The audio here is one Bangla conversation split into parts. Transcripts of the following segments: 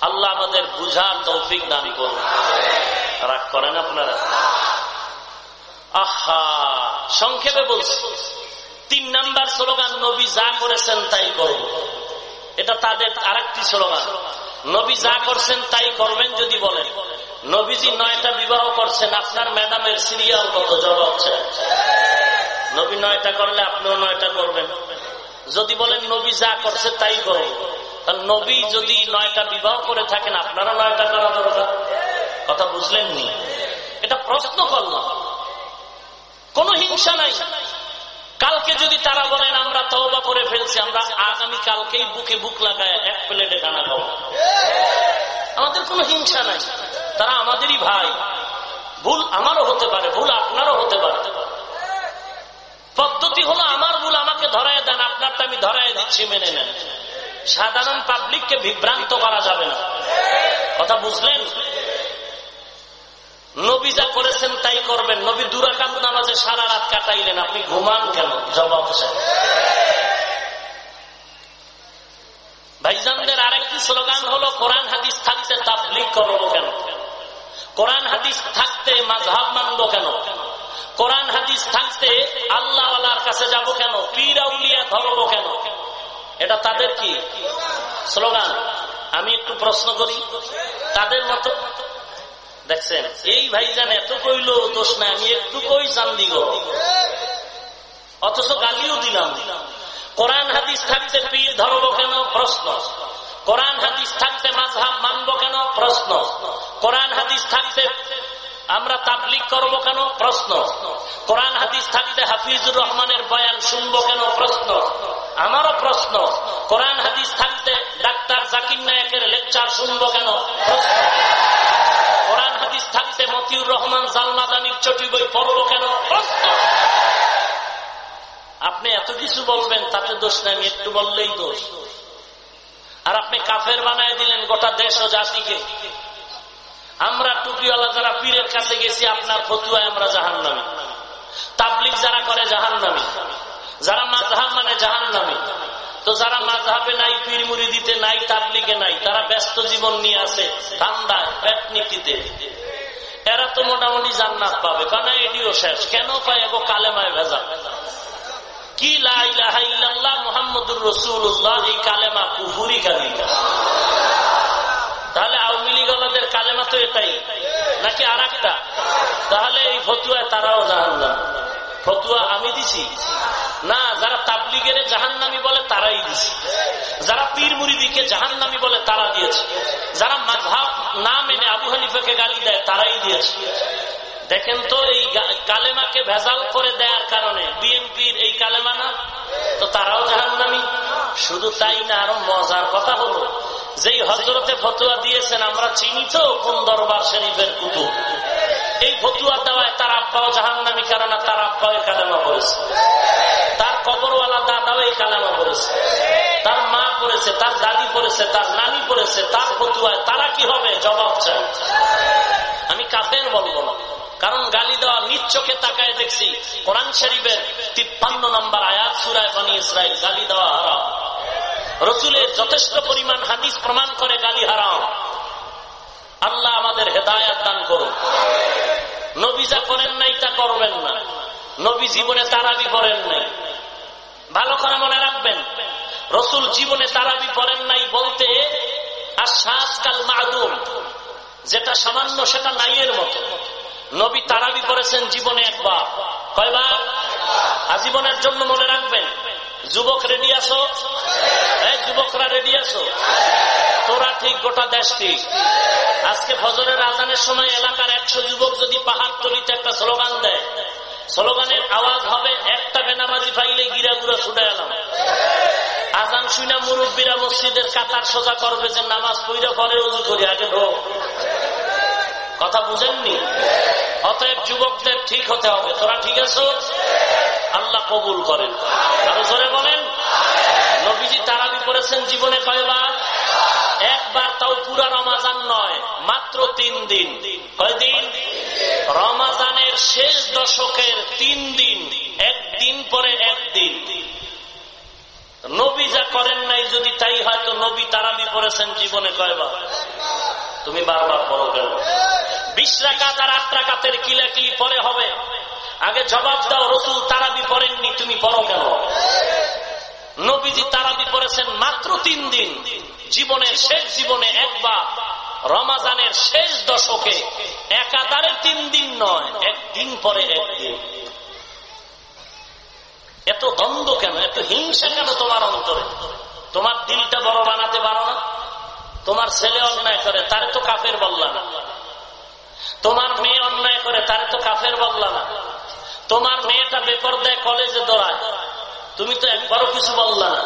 আল্লাহ আমাদের বুঝার তৌফিক দান করুন। রাগ করেন আপনারা? আহা, সংক্ষেপে বলছি। তিন নাম্বার স্লোগান, নবী যা করেছেন তাই করব এটা তাদের আরেকটি স্লোগান। নবী যা করছেন তাই করবেন যদি বলেন। নবীজি নয়টা বিবাহ করছেন, আপনার ম্যাডামের সিরিয়াল কত জবাব নবী নয়টা করলে আপনিও নয়টা করবেন। যদি বলেন, নবী যা করছে তাই করব নবী যদি নয়টা বিবাহ করে থাকেন আপনারা নয়টা করা দরকার। কথা বুঝলেন নি এটা প্রশ্ন করলাম। কোন হিংসা নাই। কালকে যদি তারা বলেন, আমরা তওবা করে ফেলছি, আমরা আগামী কালকেই বুকে বুক লাগায় এক প্লেটে খানা খাব। আমাদের কোনো হিংসা নাই। তারা আমাদেরই ভাই। ভুল আমারও হতে পারে, ভুল আপনারও হতে পারে। পদ্ধতি হলো, আমার ভুল আমাকে ধরায় দেন, আপনারটা আমি ধরায় দিচ্ছি, মেনে নেন। সাধারণ পাবলিককে বিভ্রান্ত করা যাবে না। কথা বুঝলেন? নবী যা করেছেন তাই করবেন। নবী দুরাকাত নামাজে সারা রাত কাটাইলেন। আপনি ঘুমান কেন? জবাব ভাইজানদের আরেকটি স্লোগান হলো, কোরআন হাদিস থাকতে তাবলিক করব কেন? কোরআন হাদিস থাকতে মাঝহাব মানবো কেন? কোরআন হাদিস থাকতে আল্লাহ আল্লাহর কাছে যাব কেন? পীর আউলিয়া ধরবো কেন? এটা তাদের কি? স্লোগান। আমি একটু প্রশ্ন করি। তাদের মতো? দেখছেন, এই ভাইজান এত কইল, দোষ না আমি একটু কই চান দিব। অথচ গালিও দিলাম। কোরআন হাদিস থাকতে পীর ধরবো কেন? প্রশ্ন। কোরআন হাদিস থাকতে মাঝহাব মানবো কেন? প্রশ্ন। কোরআন হাদিস থাকতে আমরা তাবলিক করব কেন? প্রশ্ন। কোরআন হাদিস থাকতে হাফিজুর রহমানের বয়ান শুনব কেন? প্রশ্ন। আমারও প্রশ্ন। কোরআন হাদিস থাকতে ডাক্তার জাকির নায়কের লেকচার শুনব কেন? প্রশ্ন। কোরআন হাদিস থাকতে মতিউর রহমান জালমাদানির চটি বই পড়ব কেন? প্রশ্ন। আপনি এত কিছু বলবেন, তাতে দোষ নেই, আমি একটু বললেই দোষ। আর আপনি কাফের বানায় দিলেন গোটা দেশ ও জাতিকে। আমরা টুপিওয়ালা যারা পীরের কাছে গেছি, আপনার ফতুয়ায় আমরা জাহান নামি তাবলিক যারা করে জাহান নামি যারা মাঝহাব মানে জাহান নামি তো যারা মাঝহাবে নাই, পীর মুড়ি দিতে নাই, তাবলিগে নাই, তারা ব্যস্ত জীবন নিয়ে আছে ঠান্ডায় পেট নীতিতে এরা তো মোটামুটি জান্নাত পাবে। কারণ এটিও শেষ। কেন পায় এগো কালেমায় ভেজা কি লাইলাহ মোহাম্মদুর রসুল্লাহ এই কালেমা কুফুরি কালিকা লীগ কালেমা তো এটাই। নাকি আর একটা তাহলে এই ফতুয়া তারাও জাহান ফতুয়া আমি দিছি? না, যারা তাবলিগের জাহান নামি বলে তারাই দিছে। যারা পীর মুরিদিকে জাহান নামি বলে তারা দিয়েছে। যারা মাঝহাব না মেনে আবু হানিফাকে গালি দেয় তারাই দিয়েছে। দেখেন তো, এই কালেমাকে ভেজাল করে দেওয়ার কারণে বিএনপির এই কালেমা না, তো তারাও জাহান নামি শুধু তাই না, আরও মজার কথা হলো যেই হজরতে ফতুয়া দিয়েছেন, আমরা চিনি তো কোন দরবার শরীফের কুতুব। এই ফতুয়া দেওয়ায় তার আব্বাও জাহান নামি কারণ তার আব্বাও কালেমা পড়েছে। তার কবরওয়ালা দাদাও এই কালেমা পড়েছে। তার মা পড়েছে, তার দাদি পড়েছে, তার নানি পড়েছে, তার ফতুয়ায় তারা কি হবে? জবাব চাই। আমি কাফের বলব না, কারণ গালি দেওয়া নিজ চোখে তাকায় দেখছি, কোরআন শরীফের তিপ্পান্ন নম্বর আয়াত সুরায় বানি ইসরায়েল গালি দেওয়া হারাম। রসুলের যথেষ্ট পরিমাণ হাদিস প্রমাণ করে গালি হারাম। আল্লাহ আমাদের হেদায়াত দান করুন। নবী যা করেন নাই তা করবেন না। নবী জীবনে তারাবি করেন নাই। ভালো করে মনে রাখবেন, রসুল জীবনে তারাবি করেন নাই বলতে আর শ্বাস কাল মাদুম, যেটা সামান্য সেটা নাইয়ের মতো। নবী তারাবি করেছেন জীবনে একবার। কয়বার? আজীবনের জন্য মনে রাখবেন যুবক রেডি আছো যুবকরা রেডি আছো? তোরা ঠিক গোটা দেশ ঠিক। আজকে ফজরের আজানের সময় এলাকার একশো যুবক যদি পাহাড় তলিতে একটা স্লোগান দেয়, স্লোগানের আওয়াজ হবে, একটা বেনামাজি পাইলে গিরা গুড়া ছুটে এলাম। আজান শুনা মুরব্বীরা মসজিদের কাতার সোজা করবে যে নামাজ পইরা পরে উজু করি, আগে ঢোক কথা বুঝেননি? অতএব যুবকদের ঠিক হতে হবে। তোরা ঠিক আছো? আল্লাহ কবুল করেন। আরও জোরে বলেন। নবীজি তারাবি করেছেন জীবনে কয়বার? একবার তাও পুরা রমাজান নয়, মাত্র তিন দিন। কয়দিন রমাজানের শেষ দশকের তিন দিন, একদিন পরে একদিন। নবী যা করেন নাই, যদি তাই হয়তো নবী তারাবি করেছেন জীবনে কয়বার? তুমি বারবার পড়ো কেন? বিশ রাকাত আর আট রাকাতের কিলাকিলি পরে হবে। আগে জবাব দাও, রসুল তারাবি পড়েননি, তুমি পড়ো কেন? নবীজি তারাবি পড়েছেন মাত্র তিন দিন। জীবনের শেষ জীবনে একবার, রমাজানের শেষ দশকে। একাধারে তিন দিন নয়, একদিন পরে একদিন। এত দ্বন্দ্ব কেন? এত হিংসা কেন তোমার অন্তরে? তোমার দিলটা বড় বানাতে পারো না? তোমার ছেলে অন্যায় করে, তারে তো কাফের বললা না। তোমার মেয়ে অন্যায় করে, তারে তো কাফের বললা না। তোমার মেয়েটা বেপর দেয় কলেজে দৌড়ায়। তুমি তো একবারও কিছু বললা না।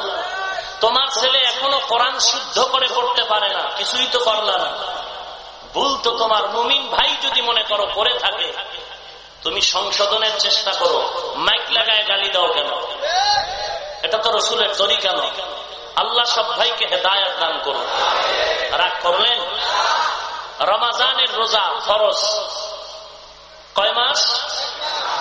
তোমার ছেলে এখনও কোরআন শুদ্ধ করে করতে পারে না, কিছুই তো করলা না। ভুল তো তোমার। মুমিন ভাই যদি মনে করো করে থাকে, তুমি সংশোধনের চেষ্টা করো। মাইক লাগায় গালি দাও কেন? এটা তো রসুলের তরি কেন আল্লাহ সব ভাইকে হেদায়ত দান করুন। রাগ করলেন? রমাজানের রোজা ফরস কয় মাস?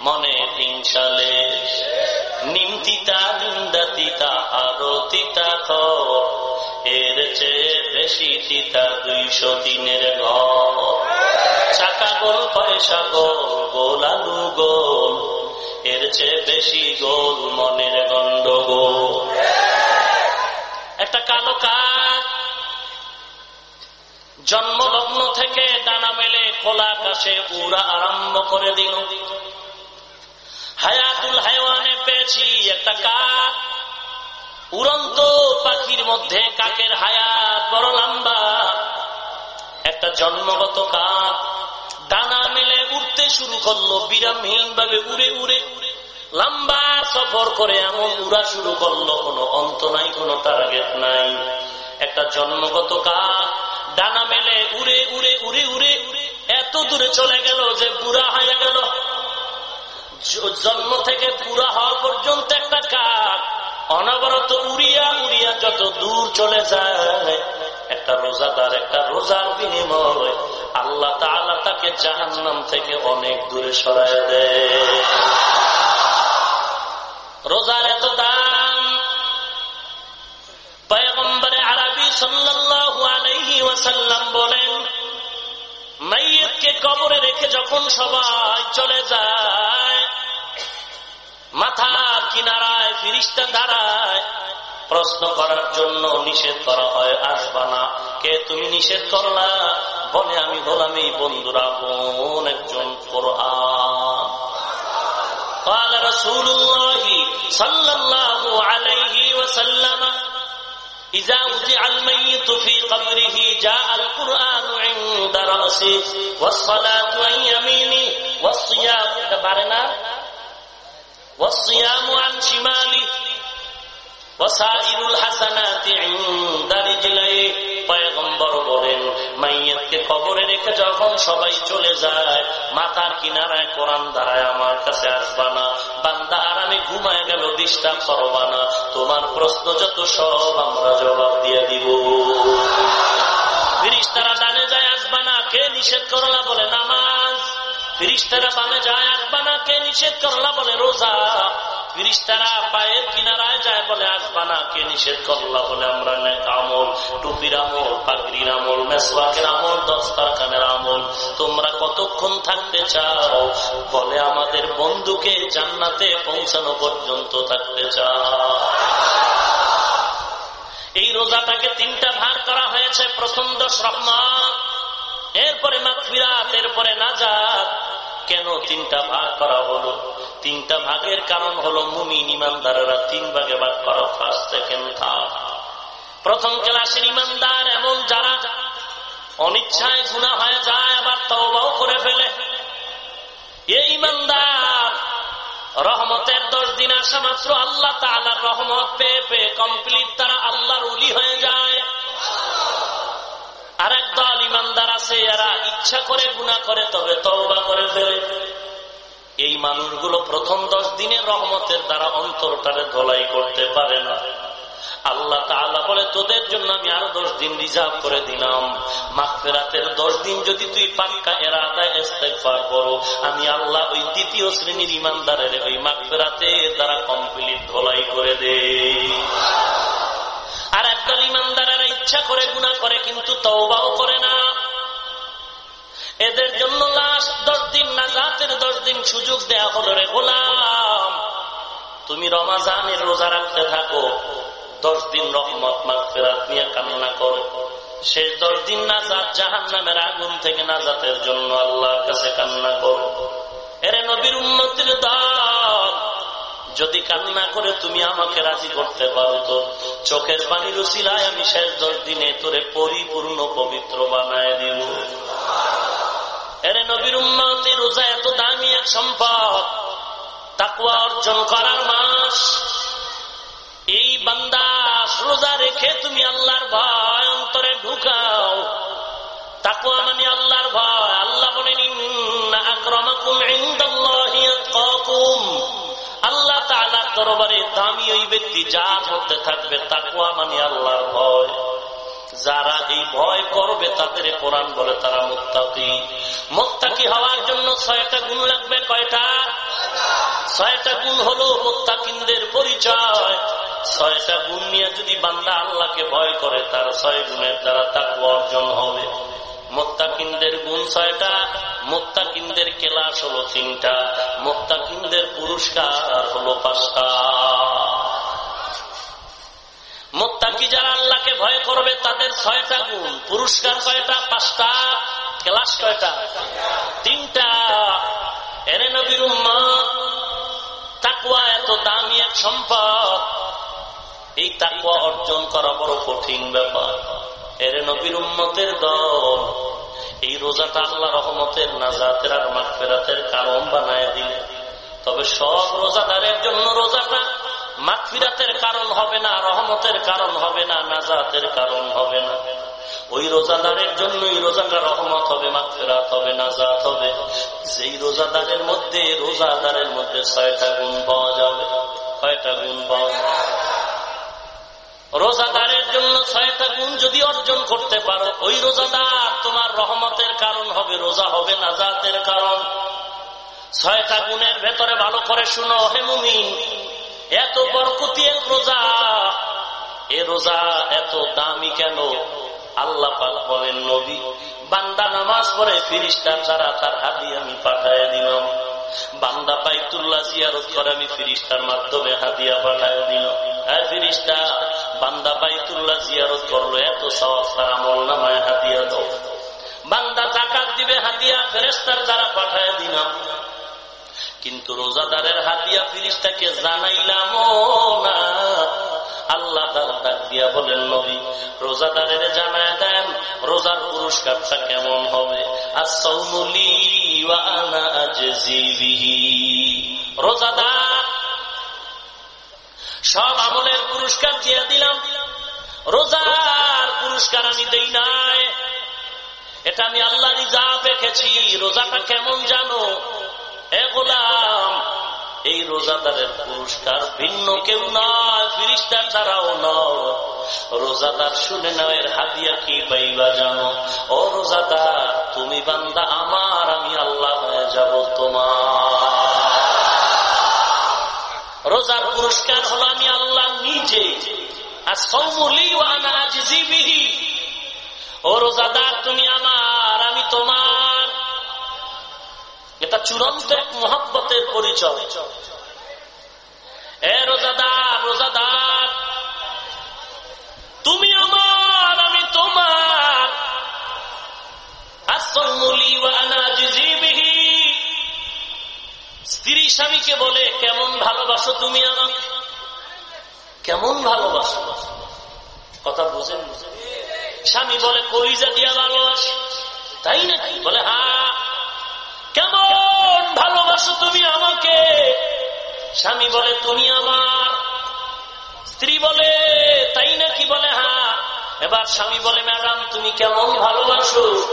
মনে হিংসালে নিমতিতা নিন্দা তিতা আরও তিতা এর চেয়ে বেশি তিতা দুইশো দিনের ঘর। চাকা গোল, পয়সা গোল গোল আলু গোল। এর চেয়ে বেশি গোল মনের গন্ডগোল। একটা কালো কাক। জন্মলগ্ন থেকে ডানা মেলে, খোলা আকাশে উড়া আরম্ভ করে দিল। হায়াতুল হায়ওয়ানে পেয়েছি একটা কাক। উড়ন্ত পাখির মধ্যে কাকের হায়াত বড় লম্বা। একটা জন্মগত কাক ডানা মেলে উঠতে শুরু করল বিরামহীন ভাবে উড়ে উড়ে। লম্বা সফর করে এমন উড়া শুরু করল, কোনো অন্ত নাই, কোনো টার্গেট নাই। একটা জন্মগত কাক ডানা মেলে উড়ে উড়ে উড়ে উড়ে। এত দূরে চলে গেল যে বুড়া হয়ে গেল। জন্ম থেকে বুড়া হওয়া পর্যন্ত একটা কাক অনবরত উড়িয়া উড়িয়া যত দূর চলে যায়, একটা রোজাদার, একটা রোজার বিনিময় আল্লাহ তালা তাকে জাহান্নাম থেকে অনেক দূরে সরাই দেয়। রোজার এত দাম। পয়গম্বরে আরবি সাল্লাল্লাহু আলাইহি ওয়াসাল্লাম বলেন মাইয়তকে কবরে রেখে যখন সবাই চলে যায় মাথার কিনারায় ফিরিস্তা দাঁড়ায় প্রশ্ন করার জন্য নিষেধ করা হয় আসবা না কে তুমি নিষেধ করলা বলে আমি বললাম এই বন্ধুরা বোন একজন কোরআন قال رسول الله صلى الله عليه وسلم إذا وزع الميت في قبره جاء القرآن عند رأسه والصلاة عن يمينه والصيام بارنا. والصيام عن شماله وسائر الحسنات عند رجليه. পয়গম্বর বলেন, মাইয়াতকে কবরে রেখে যখন সবাই চলে যায়, মাথার কিনারায় কোরআন দাঁড়ায় আমার কাছে আসবা না। বান্দা আরামে ঘুমায় গেল ডিস্টার্ব করবা না। তোমার প্রশ্ন যত সব আমরা জবাব দিয়ে দিব। ফিরিস্তারা ডানে যায়, আসবা না, কে নিষেধ করলা? বলে, নামাজ। ফিরিস্তারা বামে যায়, আসবা না, কে নিষেধ করলা? বলে, রোজা। ফিরিস্তারা পায়ের কিনারায় যায় বলে আসবা না কে নিষেধ করলা বলে আমরা আমল, টুপির আমল, পাগড়ির আমল, মেসওয়াকের আমল দস্তারখানের আমল। তোমরা কতক্ষণ থাকতে চাও? বলে, আমাদের বন্ধুকে জান্নাতে পৌঁছানো পর্যন্ত থাকতে চাও। এই রোজাটাকে তিনটা ভাগ করা হয়েছে। প্রথম দশ রহমান এরপরে মাগফিরাত, এরপরে নাজাত। কেন তিনটা ভাগ করা হলো? তিনটা ভাগের কারণ হলো মুমিন ইমানদারেরা তিন ভাগে ভাগ করা ফার্স্ট সেকেন্ড থার্ড প্রথম ক্লাসের ইমানদার এমন যারা অনিচ্ছায় গুণা হয়ে যায়, আবার তওবাও করে ফেলে। এই ইমানদার রহমতের দশ দিন আসা মাত্র আল্লাহ তালার রহমত পেয়ে পেয়ে কমপ্লিট তারা আল্লাহর উলি হয়ে যায়। আর এক দল ইমানদার আছে, এরা ইচ্ছা করে গুণা করে, তবে তওবা করে ফেলে। এই মানুষগুলো প্রথম দশ দিনের রহমতের দ্বারা অন্তরটারে ধলাই করতে পারে না। আল্লাহ তাআলা বলে, তোদের জন্য আমি আরও দশ দিন রিজার্ভ করে দিলাম। মাগফিরাতের দশ দিন যদি তুই পাক্কা এরাদায় ইস্তেগফার করো, আমি আল্লাহ ওই দ্বিতীয় শ্রেণির ইমানদারের ওই মাগফিরাতের দ্বারা কমপ্লিট ধলাই করে দে আর একদল ইমানদারেরা ইচ্ছা করে গুণা করে, কিন্তু তওবাও করে না। এদের জন্য লাশ দশ দিন না জাতের দশ দিন সুযোগ দেয়া হলো রে গোলাম। তুমি রমাজানের রোজা রাখতে থাকো। দশ দিন রহমত, মাগফিরাত নিয়ে কান্না করো। শেষ দশ দিন নাজাত জাহান নামের আগুন থেকে নাজাতের জন্য আল্লাহর কাছে কান্না করো। এরে নবীর উন্নতির দল যদি কান্না করে তুমি আমাকে রাজি করতে পারো তো। চোখের পানির উচিলায় আমি শেষ দশ দিনে তোরে পরিপূর্ণ পবিত্র বানায় দিব। এরে নবীর উন্নতি রোজা এত দামি এক সম্পদ। তাকুয়া অর্জন করার মাস। এই বান্দাস রোজা রেখে তুমি আল্লাহর ভয় অন্তরে ঢুকাও। তাকুয়া মানে আল্লাহর ভয়। আল্লাহ বলেন আক্রমাকুম আল্লাহ তাআলার দরবারে দামি ওই ব্যক্তি যার মধ্যে থাকবে তাকুয়া মানে আল্লাহর ভয়। যারা এই ভয় করবে তাদের কোরআন বলে তারা মোত্তাকি। মোত্তাকি হওয়ার জন্য ছয়টা গুণ লাগবে কয়টা? ছয়টা গুণ হলো মোত্তাকিনদের পরিচয়। ছয়টা গুণ নিয়ে যদি বান্দা আল্লাহকে ভয় করে, তার ছয় গুণের দ্বারা তাকে অর্জন হবে। মোত্তাকিনদের গুণ ছয়টা, মোত্তাকিনদের কেলাস হলো তিনটা, মোত্তাকিনদের পুরস্কার হলো পাঁচটা। মোত্তাকি যারা আল্লাহকে ভয় করবে, তাদের ছয়টা গুণ। পুরস্কার কয়টা পাঁচটা, ক্লাস কয়টা তিনটা, এরে নবীর তাকুয়া এত দামি এক সম্পদ। এই তাকুয়া অর্জন করা বড় কঠিন ব্যাপার। এরে নবীর উম্মতের দল, এই রোজাটা আল্লাহ রহমতের নাজাতের আর মাগফেরাতের কারণ বানায় দিলে। তবে সব রোজাদারের জন্য রোজাটা মাগফিরাতের কারণ হবে না, রহমতের কারণ হবে না, নাজাতের কারণ হবে না। ওই রোজাদারের জন্যই রোজাটা রহমত হবে, মাগফিরাত হবে, নাজাত হবে। যেই রোজাদারের মধ্যে রোজাদারের মধ্যে ছয়টা গুণ পাওয়া যাবে কয়টা গুণ পাওয়া যাবে। রোজাদারের জন্য ছয়টা গুণ যদি অর্জন করতে পারো, ওই রোজাদার তোমার রহমতের কারণ হবে, রোজা হবে, নাজাতের কারণ। ছয়টা গুণের ভেতরে ভালো করে শুনো, হে মুমিন। এত বরকতি এক রোজা। এ রোজা এত দামি কেন? আল্লাহ বলেন, নবী, বান্দা নামাজ পড়ে, ফিরিস্তার ছাড়া তার হাদি আমি পাঠায় দিলাম। বান্দা বাইতুল্লাহ জিয়ারত করে, আমি ফিরিস্তার মাধ্যমে হাদিয়া পাঠায় দিল হ্যাঁ ফিরিস্তা, বান্দা বাইতুল্লাহ জিয়ারত করল, এত সওয়াজ আমল নামায় হাদিয়া দাও। বান্দা জাকাত দিবে হাদিয়া ফেরেস্তার যারা পাঠায় দিলাম। কিন্তু রোজাদারের হাতিয়া ফিরিস্তাকে জানাইলাম না, আল্লাহ দিয়া বলেন, নবী, রোজাদারের জানায় দেন, রোজার পুরস্কারটা কেমন হবে? রোজাদার, সব আমলের পুরস্কার দিয়ে দিলাম। রোজার পুরস্কার আমি দেই নাই। এটা আমি আল্লাহ রিজার্ভ রেখেছি। রোজাটা কেমন জানো? গোলাম, এই রোজাদারের পুরস্কার ভিন্ন কেউ নয় ফিরিস্তার ছাড়াও নয়। রোজাদার শুনে নাও, এর হাদিয়া কি পাইবা জানো? ও রোজাদার, তুমি বান্দা আমার, আমি আল্লাহ হয়ে যাব তোমার। রোজার পুরস্কার হলো আমি আল্লাহ নিজে। আর সৌমলি ও রোজাদার, তুমি আমার, আমি তোমার। এটা চূড়ান্ত এক মহাব্বতের পরিচয়। এ রোজাদার রোজাদার, তুমি আমার, আমি তোমার। স্ত্রী স্বামীকে বলে, কেমন ভালোবাসো তুমি আমাকে? কেমন ভালোবাসো? কথা বুঝেন? স্বামী বলে, কলিজা দিয়া ভালোবাসো। তাই নাকি? বলে হ্যাঁ কেমন ভালোবাসো তুমি আমাকে? স্বামী বলে, তুমি আমার। স্ত্রী বলে, তাই নাকি? বলে হ্যাঁ। এবার স্বামী বলে, ম্যাডাম, তুমি কেমন ভালোবাসো?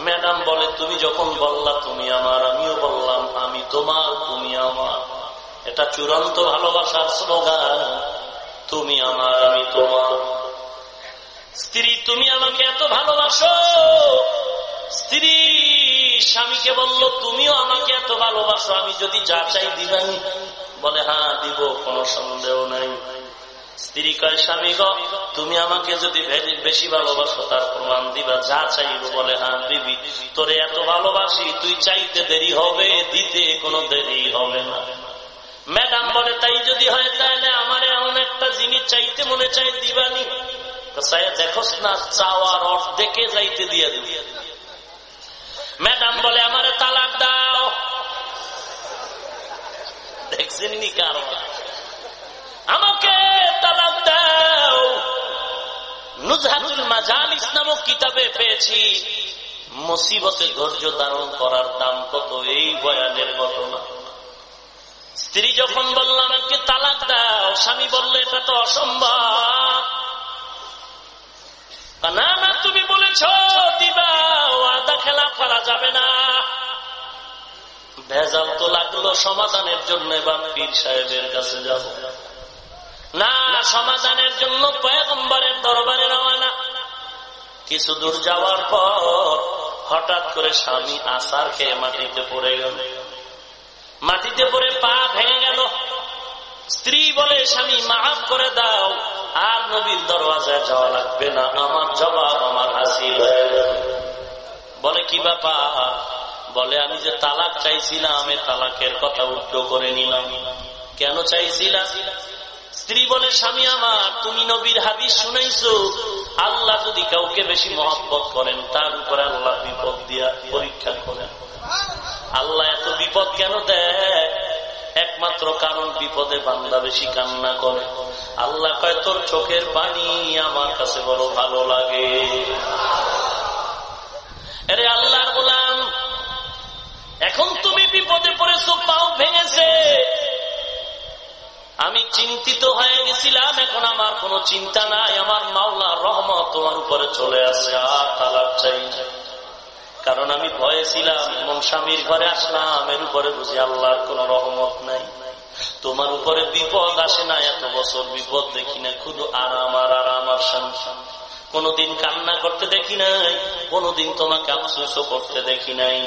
ম্যাডাম বলে, তুমি যখন বললা তুমি আমার, আমিও বললাম, আমি তোমার, তুমি আমার। এটা চূড়ান্ত ভালোবাসার স্লোগান। তুমি আমার, আমি তোমার। স্ত্রী, তুমি আমাকে এত ভালোবাসো? স্ত্রী স্বামীকে বলল, তুমিও আমাকে এত ভালোবাসো, আমি যদি যা চাই দিবানি। বলে হ্যাঁ দিব, কোনো সন্দেহ নাই। স্ত্রী কয়, স্বামী গ, তুমি আমাকে যদি বেশি ভালোবাসো, তার প্রমাণ দিবা, যা চাইব। বলে হ্যাঁ দিবি। তোরে এত ভালোবাসি, তুই চাইতে দেরি হবে, দিতে কোনো দেরি হবে না। ম্যাডাম বলে, তাই যদি হয়, তাহলে আমার এমন একটা জিনিস চাইতে মনে চাই দিবানি। দেখোস না, চাওয়ার অর্ধেকে যাইতে দিয়ে দিবি। ম্যাডাম বলে, আমার তালাক দাও। দেখছেন নি কারণ আমাকে তালাক দাও। নুজহাতুল মাজালিস নামক কিতাবে পেয়েছি। মুসিবতে ধৈর্য ধারণ করার দাম কত, এই বয়ানের ঘটনা। স্ত্রী যখন বলল, আমাকে তালাক দাও, স্বামী বললে, এটা তো অসম্ভব। না না তুমি বলেছ, দিবা, ওয়াদা খেলা করা যাবে না। ভেজাল তো লাগল সমাধানের জন্য, এবার পীর সাহেবের কাছে যাব। না, সমাধানের জন্য পয়গম্বরের দরবারে রওয়ানা কিছু দূর যাওয়ার পর হঠাৎ করে স্বামী আসার খেয়ে মাটিতে পড়ে গেল। মাটিতে পড়ে পা ভেঙে গেল। স্ত্রী বলে, স্বামী, মাফ করে দাও। আর নবীর দরওয়াজায় যাওয়া লাগবে না। আমার জবাব আমার হাসিল হয়ে গেল। বলে, কি ব্যাপার? বলে, আমি যে তালাক চাইছিলাম, আমি তালাকের কথা উল্টো করে নিলাম। কেন চাইছিলাম স্ত্রী বলে, স্বামী আমার, তুমি নবীর হাদিস শুনাইছো। আল্লাহ যদি কাউকে বেশি মহব্বত করেন, তার উপরে আল্লাহ বিপদ দিয়া পরীক্ষা করেন। আল্লাহ এত বিপদ কেন দেয়? একমাত্র কারণ বিপদে বান্দা বেশি কান্না করে। আল্লাহ কয়, তোর চোখের পানি আমার কাছে বড় ভালো লাগে। আরে আল্লাহর গোলাম, এখন তুমি বিপদে পড়েছো, পাও ভেঙেছে। আমি চিন্তিত হয়ে গেছিলাম, এখন আমার কোনো চিন্তা নাই। আমার মাওলার রহমত তোমার উপরে চলে আসে, আর তালাক চাই কারণ আমি ভয়ে ছিলাম স্বামীর ঘরে আসলাম। এর উপরে বুঝি আল্লাহর কোন রহমত নাই। তোমার উপরে বিপদ আসে না, এত বছর বিপদ দেখি না শুধু আরাম আর আরাম আর শান্তি। কোনদিন কান্না করতে দেখি নাই, কোনদিন তোমাকে আফসোস করতে দেখি নাই।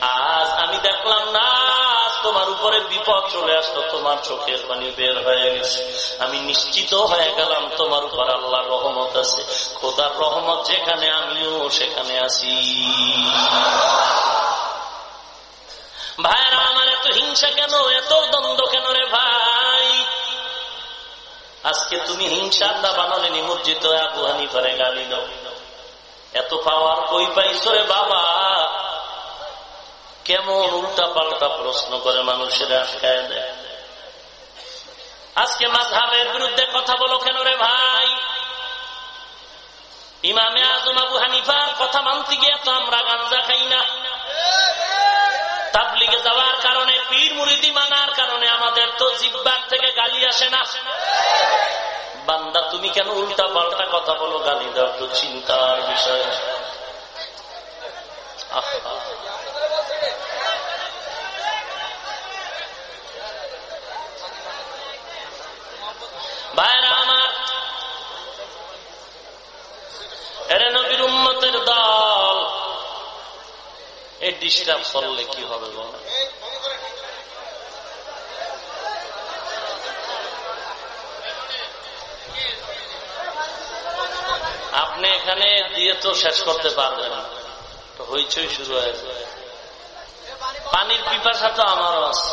আজ আমি দেখলাম, না তোমার উপরে বিপদ চলে আসলো, তোমার চোখের পানি বের হয়ে গেছে। আমি নিশ্চিত হয়ে গেলাম, তোমার উপর আল্লাহ রহমত আছে। খোদার রহমত যেখানে আমিও সেখানে আছি। ভাইরা আমার এত হিংসা কেন, এত দ্বন্দ্ব কেন রে ভাই? আজকে তুমি হিংসা আল্লাহ বানালে নিমজ্জিত আবু হানিফারে গালি দাও। এত পাওয়ার কই পাইছ রে বাবা? কেমন উল্টা পাল্টা প্রশ্ন করে মানুষের আটকায় দেয়। আজকে মাঝহাবের বিরুদ্ধে কথা বলো কেন রে ভাই? ইমামে আজম আবু হানিফার কথা মানতে গিয়ে তো আমরা গাঞ্জা খাই না। তাবলিগে যাওয়ার কারণে, পীর মুরিদি মানার কারণে আমাদের তো জিব্বার থেকে গালি আসে না। বান্দা, তুমি কেন উল্টা পাল্টা কথা বলো? গালি দাও তো চিন্তার বিষয়। ভাইরা আমার, এরে নবীর উম্মতের দল এই ডিস্টার্ব করলে কি হবে বল? আপনি এখানে দিয়ে তো শেষ করতে পারবেন। তো হইচই শুরু হয়েছে পানির পিপাসা তো আমারও আছে।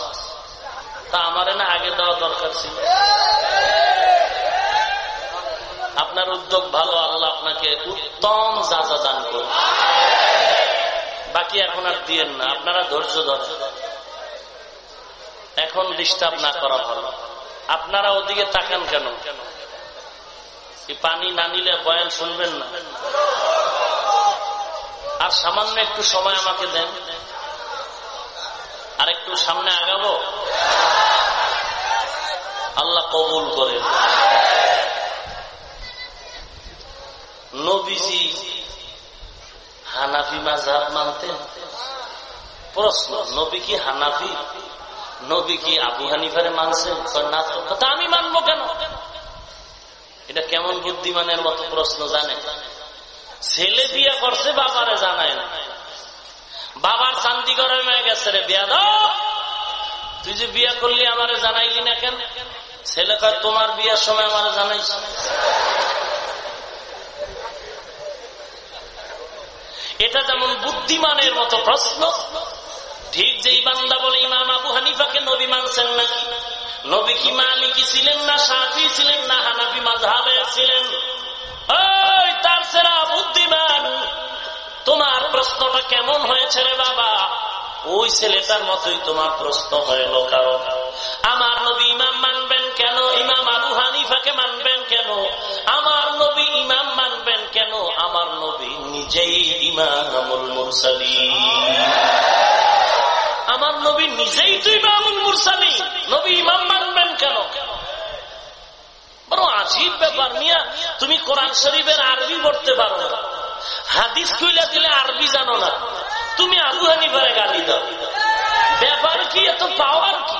তা আমার না আগে দেওয়া দরকার ছিল। আপনার উদ্যোগ ভালো, আল্লাহ আপনাকে উত্তম যা যা দান করুন বাকি এখন আর দিয়েন না, আপনারা ধৈর্য ধরেন। এখন ডিস্টার্ব না করা ভালো। আপনারা ওদিকে তাকান কেন? কেন পানি না নিলে বয়ান শুনবেন না। আর সামান্য একটু সময় আমাকে দেন। আর একটু সামনে আগাবো? আল্লাহ কবুল করে নবীজি হানাফি মাঝাব মানতেন প্রশ্ন নবী কি হানাফি নবী কি আবু হানিফারে মানছেন? আমি মানবো কেন? এটা কেমন বুদ্ধিমানের মতো প্রশ্ন জানে? ছেলে বিয়ে করছে, বাবারে জানায় না। বাবার শান্তি করে হয়ে গেছে রে, বিয়া তুই যে বিয়া করলি, আমারে জানাইলি না কেন? ছেলে তোমার বিয়ার সময় আমারে জানাইছ। এটা যেমন বুদ্ধিমানের মতো প্রশ্ন, ঠিক যে বান্দা বলে ইমাম আবু হানিফাকে নবী মানছেন নাকি? নবী কি মালিকি ছিলেন না সাফি ছিলেন না হানাফি মাঝহাবে ছিলেন? তার সেরা বুদ্ধিমান। তোমার প্রশ্নটা কেমন হয়েছে রে বাবা? ওই ছেলেটার মতোই তোমার প্রশ্ন হইল কারণ, আমার নবী ইমাম মানবেন কেন? ইমাম আবু হানিফাকে মানবেন কেন? আমার নবী ইমাম মানবেন কেন আমার নবী নিজেই ইমামুল মুরসালি আমার নবী নিজেই তো ইমামুল মুরসালি নবী ইমাম মানবেন কেন? বড় আজীব ব্যাপার মিয়া, তুমি কোরআন শরীফের আরবি পড়তে পারো না। হাদিস খুইলা দিলে আরবি জানো না। তুমি আবু হানিফারে গালি দাও। ব্যাপার কি, এত পাওয়ার কি?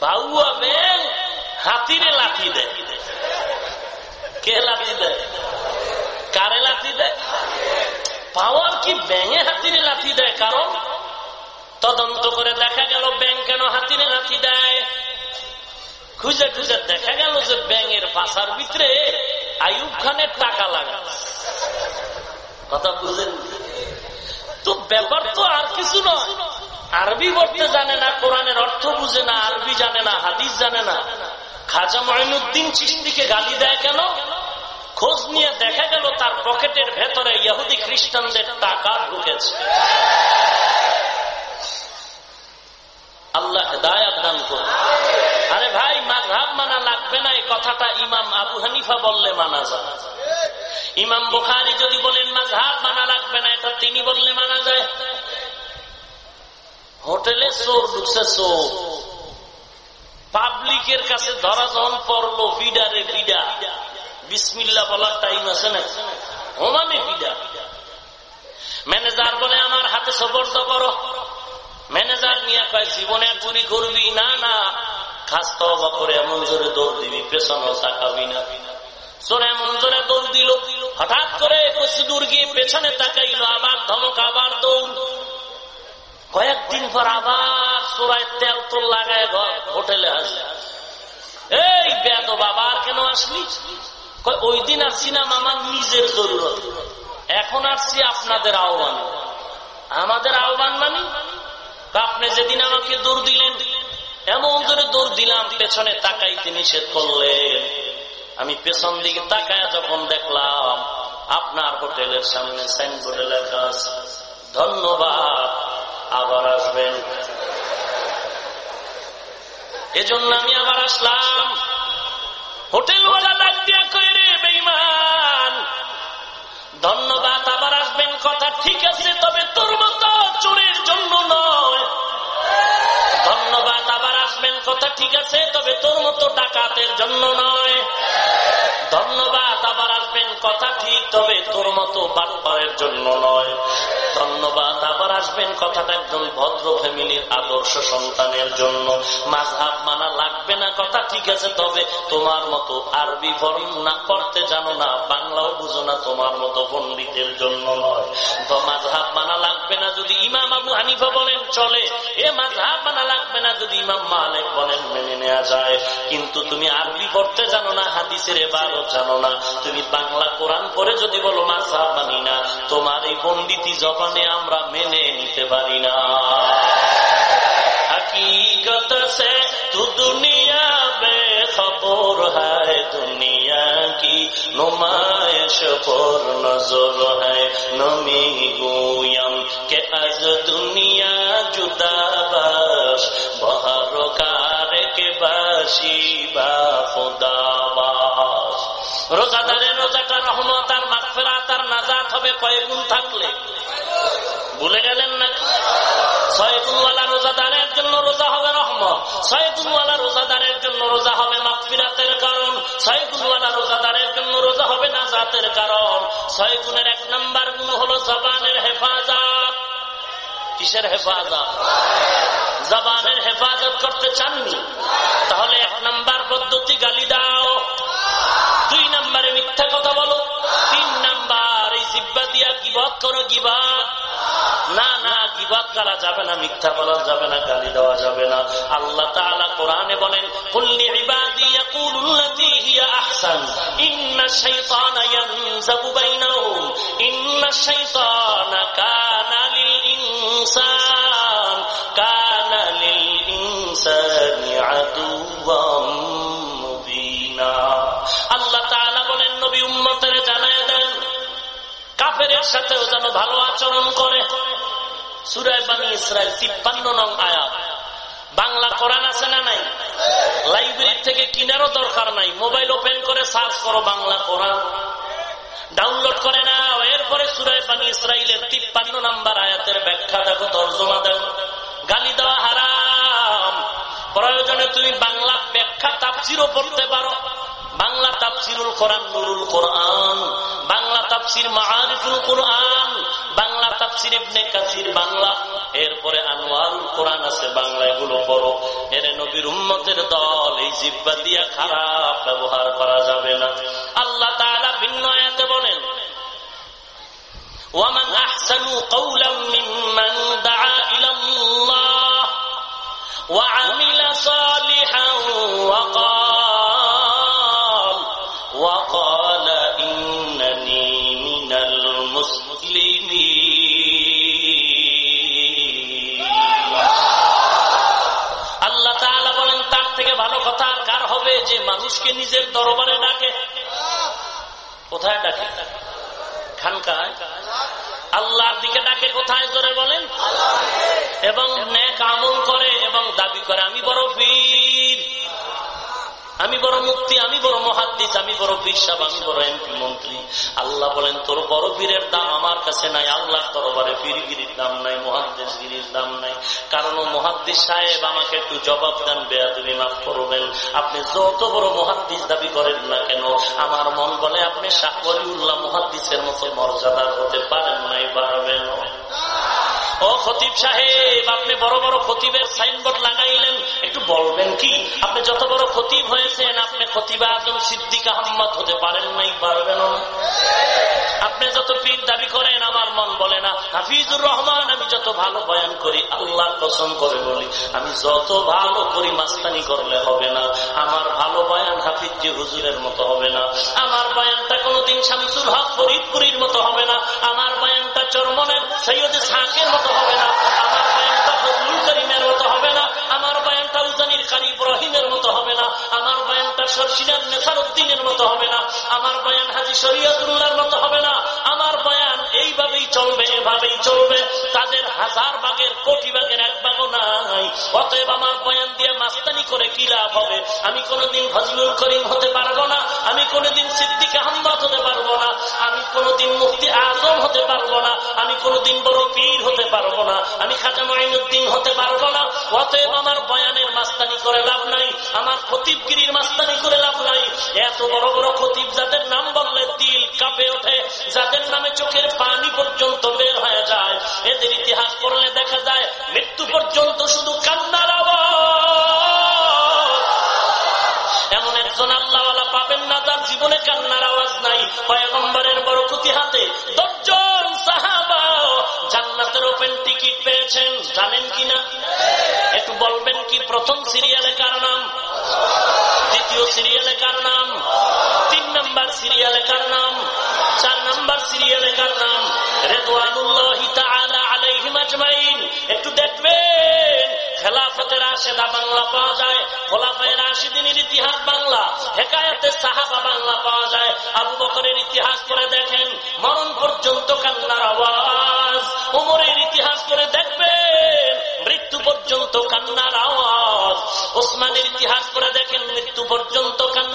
বাউয়া বেল হাতিরে লাঠি দেয়। কে লাঠি দেয়? কারে লাঠি দেয়? পাওয়ার কি ব্যাঙে হাতিরে লাঠি দেয় কারণ? তদন্ত করে দেখা গেল ব্যাং কেন হাতিরে লাঠি দেয়? খুঁজে খুঁজে দেখা গেল যে ব্যাঙের পাশার ভিতরে আয়ুব খানের টাকা লাগা কথা বুঝেন তো ব্যাপার তো আর কিছু নয়। আরবি পড়তে জানে না, কোরআনের অর্থ বুঝে না, আরবি জানে না, হাদিস জানে না। খাজা মহিনুদ্দিন চিস্তিকে গালি দেয় কেন? খোঁজ নিয়ে দেখা গেল তার পকেটের ভেতরে ইহুদি খ্রিস্টানদের টাকা ঢুকেছে। আল্লাহ হেদায়াত দান করুন। আরে ভাই, মাঝহাব মানা লাগবে না, এই কথাটা ইমাম আবু হানিফা বললে মানা যায়। ইমাম বুখারি যদি বলেন মাঝহাব মানা লাগবে না, এটা তিনি বললে মানা যায়। হোটেলে চোর ঢুকছে, চোর। পাবলিকের কাছে ধরা যখন পড়ল, বিডারে বিডা। বিসমিল্লা বলার টাইম আছে না? হোমানে বিডা ম্যানেজার বলে, আমার হাতে সবর্দ করো। ম্যানেজার নিয়ে কয়, জীবনে চুরি করবি না না। খাস তবা করে এমন জোরে দৌড় দিবি পেছনেও তাকাবি না। চোর এমন জোরে দৌড় দিল। হঠাৎ করে কিছু দূর গিয়ে পেছনে তাকাইলো, আবার ধমক, আবার দৌড়। কয়েকদিন পর আবার চোরাই তেল তোল লাগায় হোটেলে আসে এই বেদ বাবার কেন আসলি? ওই দিন আসছি না আমার নিজের জরুরত। এখন আসছি আপনাদের আহ্বান। আমাদের আহ্বান মানি? আপনি যেদিন আমাকে দৌড় দিলেন, এমন জোরে দৌড় দিলাম, পেছনে তাকাইতে নিষেধ করলেন। আমি পেছন দিকে তাকায় যখন দেখলাম, আপনার হোটেলের সামনে সাইনবোর্ডে লেখা আছে, ধন্যবাদ, আবার আসবেন। এজন্য আমি আবার আসলাম। হোটেলওয়ালা ডাক দিয়া কয়ে, রে বেইমান ধন্যবাদ, আবার আসবেন কথা ঠিক আছে, তবে তোর মতো চোরের জন্য নয়। ধন্যবাদ, আবার আসবেন কথা ঠিক আছে, তবে তোর মতো ডাকাতের জন্য নয়। ধন্যবাদ, আবার আসবেন কথা ঠিক, তবে তোর মতো বাটপারের জন্য নয়। ধন্যবাদ। আবার আসবেন কথাটা একজন ভদ্র ফ্যামিলির আদর্শ সন্তানের জন্য। মাঝহাব মানা লাগবে না, কথা ঠিক আছে, তবে তোমার মতো আরবি না পড়তে জানো না, বাংলাও বুঝো না তোমার মতো পন্ডিতের জন্য নয়। মাঝহাব মানা লাগবে না যদি ইমাম আবু হানিফা বলেন চলে, এ মাঝহাব মানা লাগবে না যদি ইমাম মালেক বলেন মেনে নেওয়া যায়। কিন্তু তুমি আরবি পড়তে জানো না, হাদিসের এবারও জানো না। তুমি বাংলা কোরআন পরে যদি বলো মাঝহাব মানি না, তোমার এই পন্ডিতি জবানে কারণে আমরা মেনে নিতে পারি না। হকীকত সে তু দুনিয়া বে খবর হায়, দুনিয়া কি নুমায়শ পর নজর হায়। নমি গুয়ম কে আজ দুনিয়া জুদাবাস বহর কারে কে বাসি বা খোদাবাস। রোজাদারে রোজাটা রহমত আর মাকফেরাত আর নাজাত হবে কয়েক থাকলে? ভুলে গেলেন নাকি? ছয়গুনওয়ালা রোজাদারের জন্য রোজা হবে রহমত। ছয়গুনওয়ালা রোজাদারের জন্য রোজা হবে মাগফিরাতের কারণ। ছয়গুনওয়ালা রোজাদারের জন্য রোজা হবে নাজাত নাজাতের কারণ। ছয় এক নাম্বার গুণ হলো জবানের হেফাজত। কিসের হেফাজত? জবানের হেফাজত করতে চাননি? তাহলে এক নাম্বার পদ্ধতি গালি দাও। দুই নাম্বারে মিথ্যা কথা বলো। তিন নাম্বার জিব্বা দিয়া গিবত করো গিবাদ না না গিবাদ করা যাবে না, মিথ্যা বলা যাবে না, গালি দেওয়া যাবে না। আল্লাহ তাআলা কোরআনে বলেন কুল্লি হিয়া আহসান। ইন্না ইন্না ইনসান। ইনসানি আদুওয়াম মুবিনা। কাফের সাথেও যেন ভালো আচরণ করে। সুরায় বানী ইসরায়েল তিপ্পান্ন নং আয়াত বাংলা কোরআন আছে না নাই? লাইব্রেরি থেকে কিনারও দরকার নাই। মোবাইল ওপেন করে সার্চ করো বাংলা কোরআন। ডাউনলোড করে না এরপরে সুরায় বানী ইসরায়েলের তিপ্পান্ন নাম্বার আয়াতের ব্যাখ্যা দেখো, তর্জমা দেখো। গালি দেওয়া হারাম। প্রয়োজনে তুমি বাংলা ব্যাখ্যা তাপসিরও পড়তে পারো। বাংলা তাফসিরুল কোরআন নুরুল কোরআন বাংলা তাফসির মাহারিফুল কোরআন বাংলা তাফসির ইবনে কাসির বাংলা এরপরে আনোয়ারুল কোরআন আছে বাংলা এগুলো পড়ো এর নবীর উম্মতের দল এই জিব্বা দিয়া খারাপ ব্যবহার করা যাবে না আল্লাহ তাআলা ভিন্ন আয়াতে বলেন ومن أحسن قولا ممن دعا إلى الله وعمل صالحا وقال যে মানুষকে নিজের দরবারে ডাকে কোথায় ডাকে? খানকায়। আল্লাহর দিকে ডাকে কোথায় জোরে বলেন? এবং ন্যাক আমল করে এবং দাবি করে আমি বড় বীর আমি বড় মুক্তি, আমি বড় মহাদ্দিস, আমি বড় বিশ্বাব আমি বড় এমপি মন্ত্রী। আল্লাহ বলেন, তোর বড় পীরের দাম আমার কাছে নাই আল্লাহ দরবারে পীরগিরির দাম নাই মহাদ্দেশ গিরির দাম নাই। কারণ ও মহাদ্দিস সাহেব আমাকে একটু জবাব দেন, বেয়া তুমি মাফ করবেন। আপনি যত বড় মহাদ্দিস দাবি করেন না কেন, আমার মন বলে আপনি শাহরিউল্লাহ মহাদ্দিসের মতো মর্যাদা হতে পারেন নাই, পারবেন ও খতিব সাহেব, আপনি বড় বড় খতিবের সাইনবোর্ড লাগাইলেন, একটু বলবেন কি? আপনি যত বড় খতিব হয়েছেন, আপনি খতিবা আজম সিদ্দিক আহম্মদ হতে পারেন নাই পারবেন আপনি যত পীর দাবি করেন, আমার মন বলে না। হাফিজুর রহমান, আমি যত ভালো বয়ান করি, আল্লাহর কসম করে বলি, আমি যত ভালো করি, মাস্তানি করলে হবে না। আমার ভালো বয়ান হাফিজ হুজুরের মতো হবে না। আমার বয়ানটা কোনোদিন শামসুল হক ফরিদপুরীর মতো হবে না। আমার বয়ানটা চরমনের সৈয়দ শাকের মতো হবে না। আমার বায়ানটা ফজলুল করিমের হবে না। আমার বয়ানটা উজানির কারি ইব্রাহিমের মতো হবে না, আমার বয়ান হাজি মতো হবে না, আমার বয়ান এইভাবেই চলবে, এভাবেই চলবে, তাদের হাজার কোটি এক অতএব আমার বয়ান দিয়ে মাস্তানি করে কি লাভ হবে? আমি কোনোদিন ফজলুল করিম হতে পারব না, আমি কোনোদিন সিদ্দিক আহম্মদ হতে পারব না, আমি কোনোদিন মুক্তি আজম হতে পারব না, আমি কোনোদিন বড় পীর হতে পারব না, আমি খাজা মাইনুদ্দিন হতে পারব না, অতএব আমার বয়ানের মাস্তানি করে লাভ নাই, আমার খতিবগিরির মাস্তানি করে লাভ নাই। এত বড় বড় খতিব যাদের নাম বললে দিল কাঁপে ওঠে, যাদের নামে চোখের পানি পর্যন্ত বের হয়ে যায়, এদের ইতিহাস পড়লে দেখা যায় মৃত্যু পর্যন্ত শুধু কান্নার আওয়াজ। এমন একজন আল্লাহওয়ালা পাবেন না, তার জীবনে কান্নার আওয়াজ নাই। পয়গম্বরের বড় ক্ষতি হাতে সিরিয়ালে কার নাম, চার নম্বর সিরিয়ালে কার নাম, রেদওয়ানুল্লাহ একটু দেখবেন ইতিহাস করে দেখবেন, মৃত্যু পর্যন্ত কান্নার আওয়াজ। ওসমানের ইতিহাস করে দেখেন, মৃত্যু পর্যন্ত আওয়াজ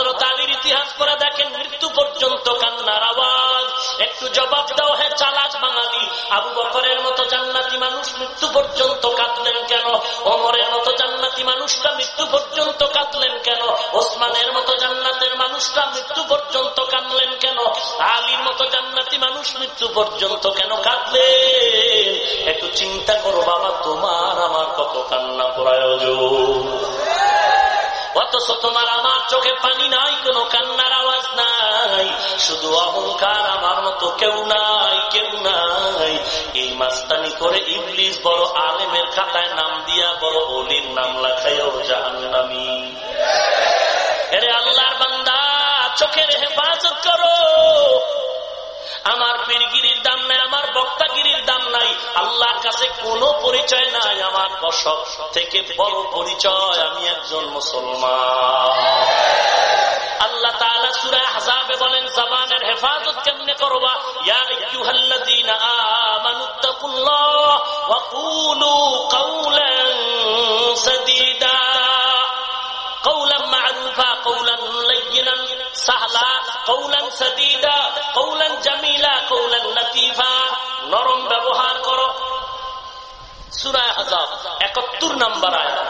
হজরত আলীর ইতিহাস করে দেখেন, মৃত্যু পর্যন্ত কান্নার আওয়াজ। একটু জবাব দাও হ্যাঁ চালাক বাঙালি। আবু বকরের মতো জান্নাতি মানুষ মৃত্যু পর্যন্ত কাঁদলেন কেন? ওমরের মতো জান্নাতি মানুষটা মৃত্যু পর্যন্ত কাঁদলেন কেন? ওসমানের মতো জান্নাতের মানুষটা মৃত্যু পর্যন্ত কাঁদলেন কেন? আলীর মতো জান্নাতি মানুষ মৃত্যু পর্যন্ত কেন কাঁদলেন? একটু চিন্তা করো, বাবা, তোমার আমার কত কান্না প্রয়োজন। অথচ তোমার আমার চোখে পানি নাই, কোনো কান্নার আওয়াজ নাই। শুধু অহংকার আমার মতো কেউ নাই কেউ নাই। এই মাস্তানি করে ইংলিশ বড় আলেমের খাতায় নাম দিয়া বড় অলির নাম লেখাইও জাহান্নামি। এরে আল্লাহর বান্দা, চোখের হেফাজত করো। আমার পীরগিরির দাম নাই, আমার বক্তাগিরির দাম নাই। আল্লাহর কাছে কোনো পরিচয় নাই, আমার কষক থেকে বড় পরিচয়, আমি একজন মুসলমান। আল্লাহ তাআলা সূরা আহজাবে বলেন জবানের হেফাজত কেমনে করবা? ইয়া আইয়ুহাল্লাযীনা আমানুত্তাকুল্লাহ قولا معروفا قولا لينا سهلا قولا سديدا قولا جميلا قولا لطيفا নরম ব্যবহার করো সুরায় হাজাব একাত্তর নাম্বার আয়াত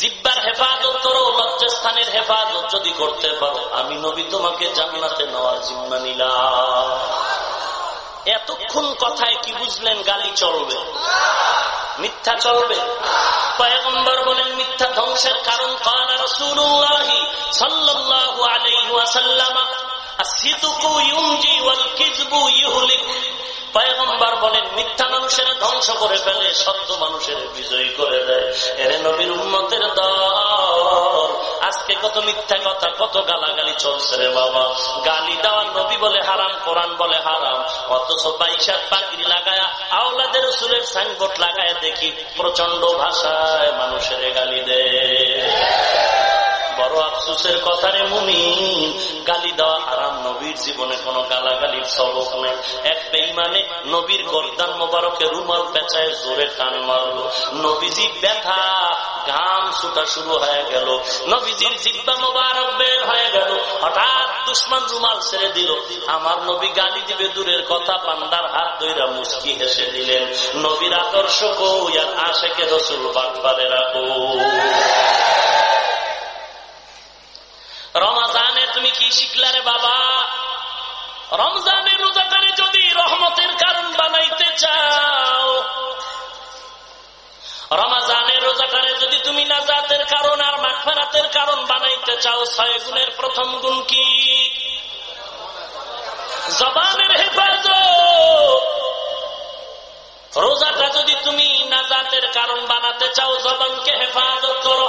জিব্বার হেফাজত করো, লজ্জাস্থানের হেফাজত যদি করতে পারো। আমি নবী তোমাকে জান্নাতে নেওয়ার জিম্মা নিলাম। এতক্ষণ কথায় কি বুঝলেন, গালি চলবে? মিথ্যা চলবে? পয়গম্বর বলেন, মিথ্যা ধ্বংসের কারণ কানা রসুল্লাহি সাল্লাল্লাহু আলাইহি ওয়াসাল্লাম আসিদকু ইউনজি ওয়াল কিযবু ইহলিক পয়গম্বর বলেন, মিথ্যা মানুষের ধ্বংস করে ফেলে, সত্য মানুষের বিজয়ী করে দেয়। এর নবীর উন্মতের দল, আজকে কত মিথ্যা কথা, কত গালাগালি চলছে রে বাবা। গালি দেওয়ার নবী বলে হারাম, কোরআন বলে হারাম। অথচ বাইশার পাগড়ি লাগায়া, আওলাদের সুলের সাইনবোর্ড লাগায় দেখি প্রচণ্ড ভাষায় মানুষের গালি দেয়। বড় আফসুসের কথা রে মুনি। গালি দেওয়া হারাম নবীর জীবনে কোন গালাগালির সবক নেই। এক বেইমানে নবীর গরদান মোবারকে রুমাল পেঁচায় জোরে কান মারলো। নবীজি ব্যথা, ঘাম ছুটা শুরু হয়ে গেল। নবীজির জিব্বা মোবারক বের হয়ে গেল। হঠাৎ দুশ্মন রুমাল ছেড়ে দিল। আমার নবী গালি দিবে দূরের কথা পান্ডার হাত দইরা মুস্কি হেসে দিলেন। নবীর আদর্শ আর আশেকে রসুল বাটপারে রাখো রমাজানে তুমি কি শিখলারে বাবা? রমজানের রোজাটারে যদি রহমতের কারণ বানাইতে চাও, রমাজানের রোজাটারে যদি তুমি নাজাতের কারণ আর মাখফারাতের কারণ বানাইতে চাও, ছয় গুণের প্রথম গুণ কি? জবানের হেফাজত। রোজাটা যদি তুমি নাজাতের কারণ বানাতে চাও, জবানকে হেফাজত করো।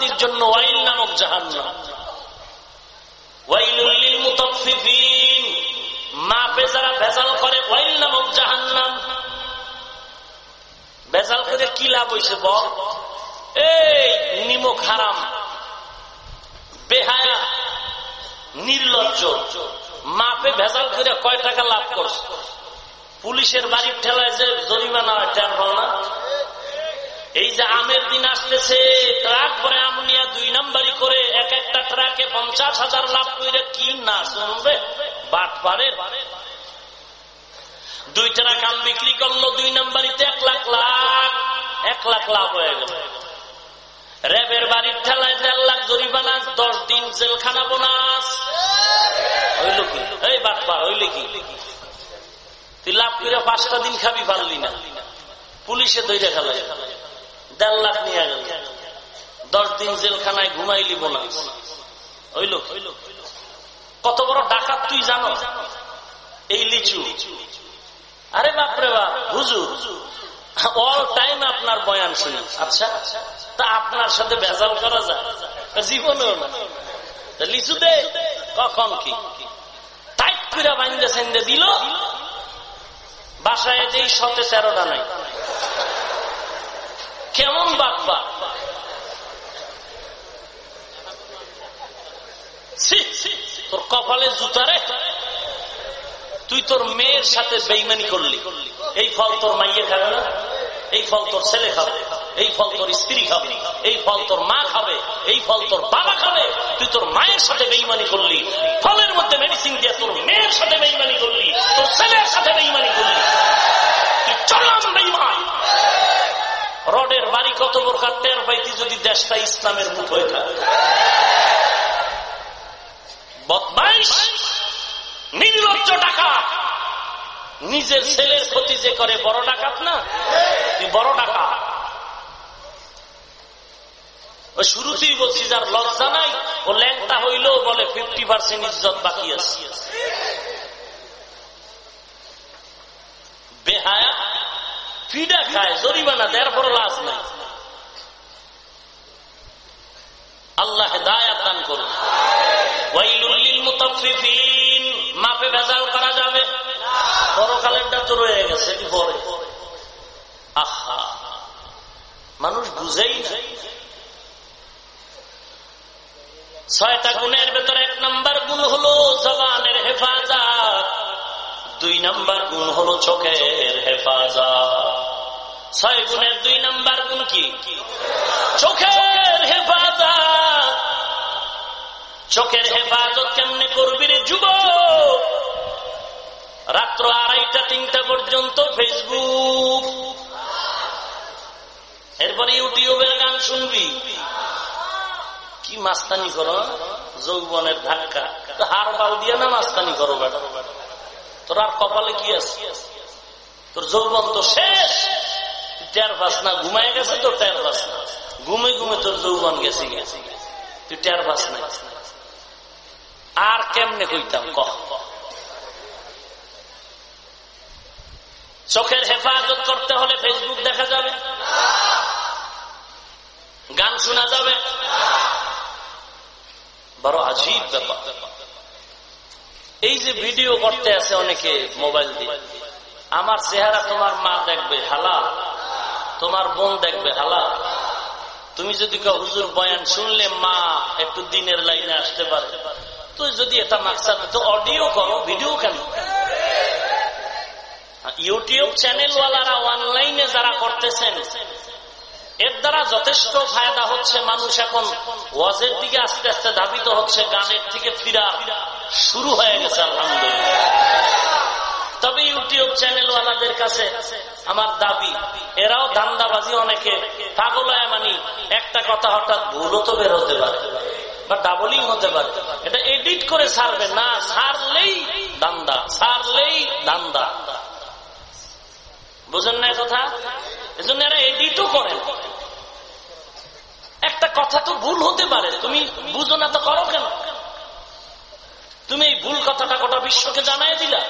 মিথ্যাবাদীর জন্য ওয়াইল নামক জাহান্নাম। ভেজাল করে ওয়াইল নামক কি লাভ বল? এই নিমক হারাম, বেহায়া, নির্লজ্জ। মাপে ভেজাল করে কয় টাকা লাভ করছে? পুলিশের বাড়ির ঠেলায় যে জরিমানা হয় না? এই যে আমের দিন আসতেছে, ট্রাক ভরে আম নিয়ে দুই নাম্বারি করে এক একটা ট্রাকে পঞ্চাশ হাজার লাভ করে কি না শুনবে? বাট পারে। দুই ট্রাক আম বিক্রি করল, দুই নাম্বারিতে এক লাখ লাখ, এক লাখ লাভ হয়ে গেল। র্যাবের বাড়ির ঠেলায় দেড় লাখ জরিমানা, দশ দিন জেলখানা বোনাস। হইল কি? এই বাটপা হইলে কি? তুই লাভ করে পাঁচটা দিন খাবি পারলি না। পুলিশে দৈরে খেলায় দেড় লাখ নিয়ে গেল। দশ দিন জেলখানায় ঘুমাইলি বোনাস হইল কত বড় ডাকাত তুই জানো? এই লিচু। আরে বাপরে বাপ অল টাইম আপনার বয়ান শুনি। আচ্ছা তা আপনার সাথে ভেজাল করা যায়? জীবনেও না। লিচু দে, কখন কি? টাইট করে বাইন্দে সেন্দে দিল। বাসায় যেই সতে তেরোটা নাই। কেমন বাপ্পা? তোর কপালে জুতারে তুই তোর মেয়ের সাথে বেইমানি করলি। এই ফল তোর মাইয়ে খাবে না। এই ফল তোর ছেলে খাবে। এই ফল তোর স্ত্রী খাবে। এই ফল তোর মা খাবে। এই ফল তোর বাবা খাবে। তুই তোর মায়ের সাথে বেইমানি করলি। ফলের মধ্যে মেডিসিন দিয়ে তোর মেয়ের সাথে বেইমানি করলি। তোর ছেলের সাথে বেইমানি করলি। তুই চলাম বেইমান। রডের বাড়ি কত প্রকার টের পাইতি যদি দেশটা ইসলামের মুখ হয়ে থাকে। বদমাইশ, নির্লজ্জ টাকা নিজের ছেলের ক্ষতি যে করে বড় ডাকাত না? বড় ডাকা শুরুতেই বলছি, যার লজ্জা নাই, ও ল্যাংটা হইলেও বলে ফিফটি পার্সেন্ট ইজ্জত বাকি আছে। বেহায়া ফিডা খায়, জরিমানা দেড় বড় লাভ নাই। আল্লাহ দায়াত দান করুন। মাপে করা যাবে। পরকালেরটা তো রয়ে গেছে পরে। আহা। মানুষ বুঝেই না। ছয়টা গুণের ভেতরে এক নম্বর গুণ হলো জবানের হেফাজত। দুই নাম্বার গুণ হলো চোখের হেফাজত। ছয় গুণের দুই নাম্বার গুণ কি? চোখের হেফাজত। চোখের হেফাজত কেমনে করবি রে যুব রাত্র আড়াইটা, তিনটা পর্যন্ত ফেসবুক। এরপরে ইউটিউবের গান শুনবি। কি মাস্তানি করো, যৌবনের ধাক্কা। হার বাল দিয়ে না মাস্তানি করো বেটা? তোর আর কপালে কি আছে? তোর যৌবন তো শেষ। টের পাস না, ঘুমায় গেছে তো টের পাস না। ঘুমে ঘুমে তোর যৌবন গেছে গেছে তুই টের পাস না আর কেমনে কইতাম কহ চোখের হেফাজত করতে হলে ফেসবুক দেখা যাবে। গান শোনা যাবে। বড় আজীব ব্যাপার। এই যে ভিডিও করতে আছে অনেকে মোবাইল দিয়ে, আমার চেহারা তোমার মা দেখবে হালা তোমার বোন দেখবে হালা তুমি যদি হুজুর, বয়ান শুনলে মা একটু দিনের লাইনে আসতে পারে। তো যদি এটা মাকসাদ, তো অডিও করো, ভিডিও কেন? ইউটিউব চ্যানেল ওয়ালারা অনলাইনে যারা করতেছেন, এর দ্বারা যথেষ্ট ফায়দা হচ্ছে মানুষ এখন ওয়াজের দিকে আস্তে আস্তে ধাবিত হচ্ছে, গানের থেকে ফিরা শুরু হয়ে গেছে, আলহামদুলিল্লাহ। তবে ইউটিউব চ্যানেলওয়ালাদের কাছে আমার দাবি, এরাও দান্দাবাজি অনেকে, পাগলায় মানি, একটা কথা হঠাৎ ভুলও তো বের হতে পারে একটা কথা তো ভুল হতে পারে, তুমি বুঝো না তো করো কেন? তুমি এই ভুল কথাটা গোটা বিশ্বকে জানাই দিলা।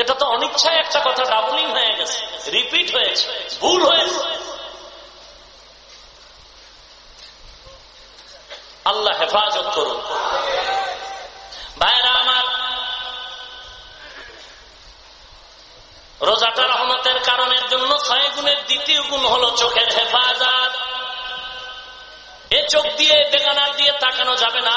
এটা তো অনিচ্ছায় একটা কথা ডাবলিং হয়ে গেছে, রিপিট হয়েছে, ভুল হয়েছে। আল্লাহ হেফাজত করুন। ভাইরা আমার, রোজাটা রহমতের কারণের জন্য ছয় গুণের দ্বিতীয় গুণ হলো চোখের হেফাজত। এ চোখ দিয়ে বেগানার দিয়ে তাকানো যাবে না।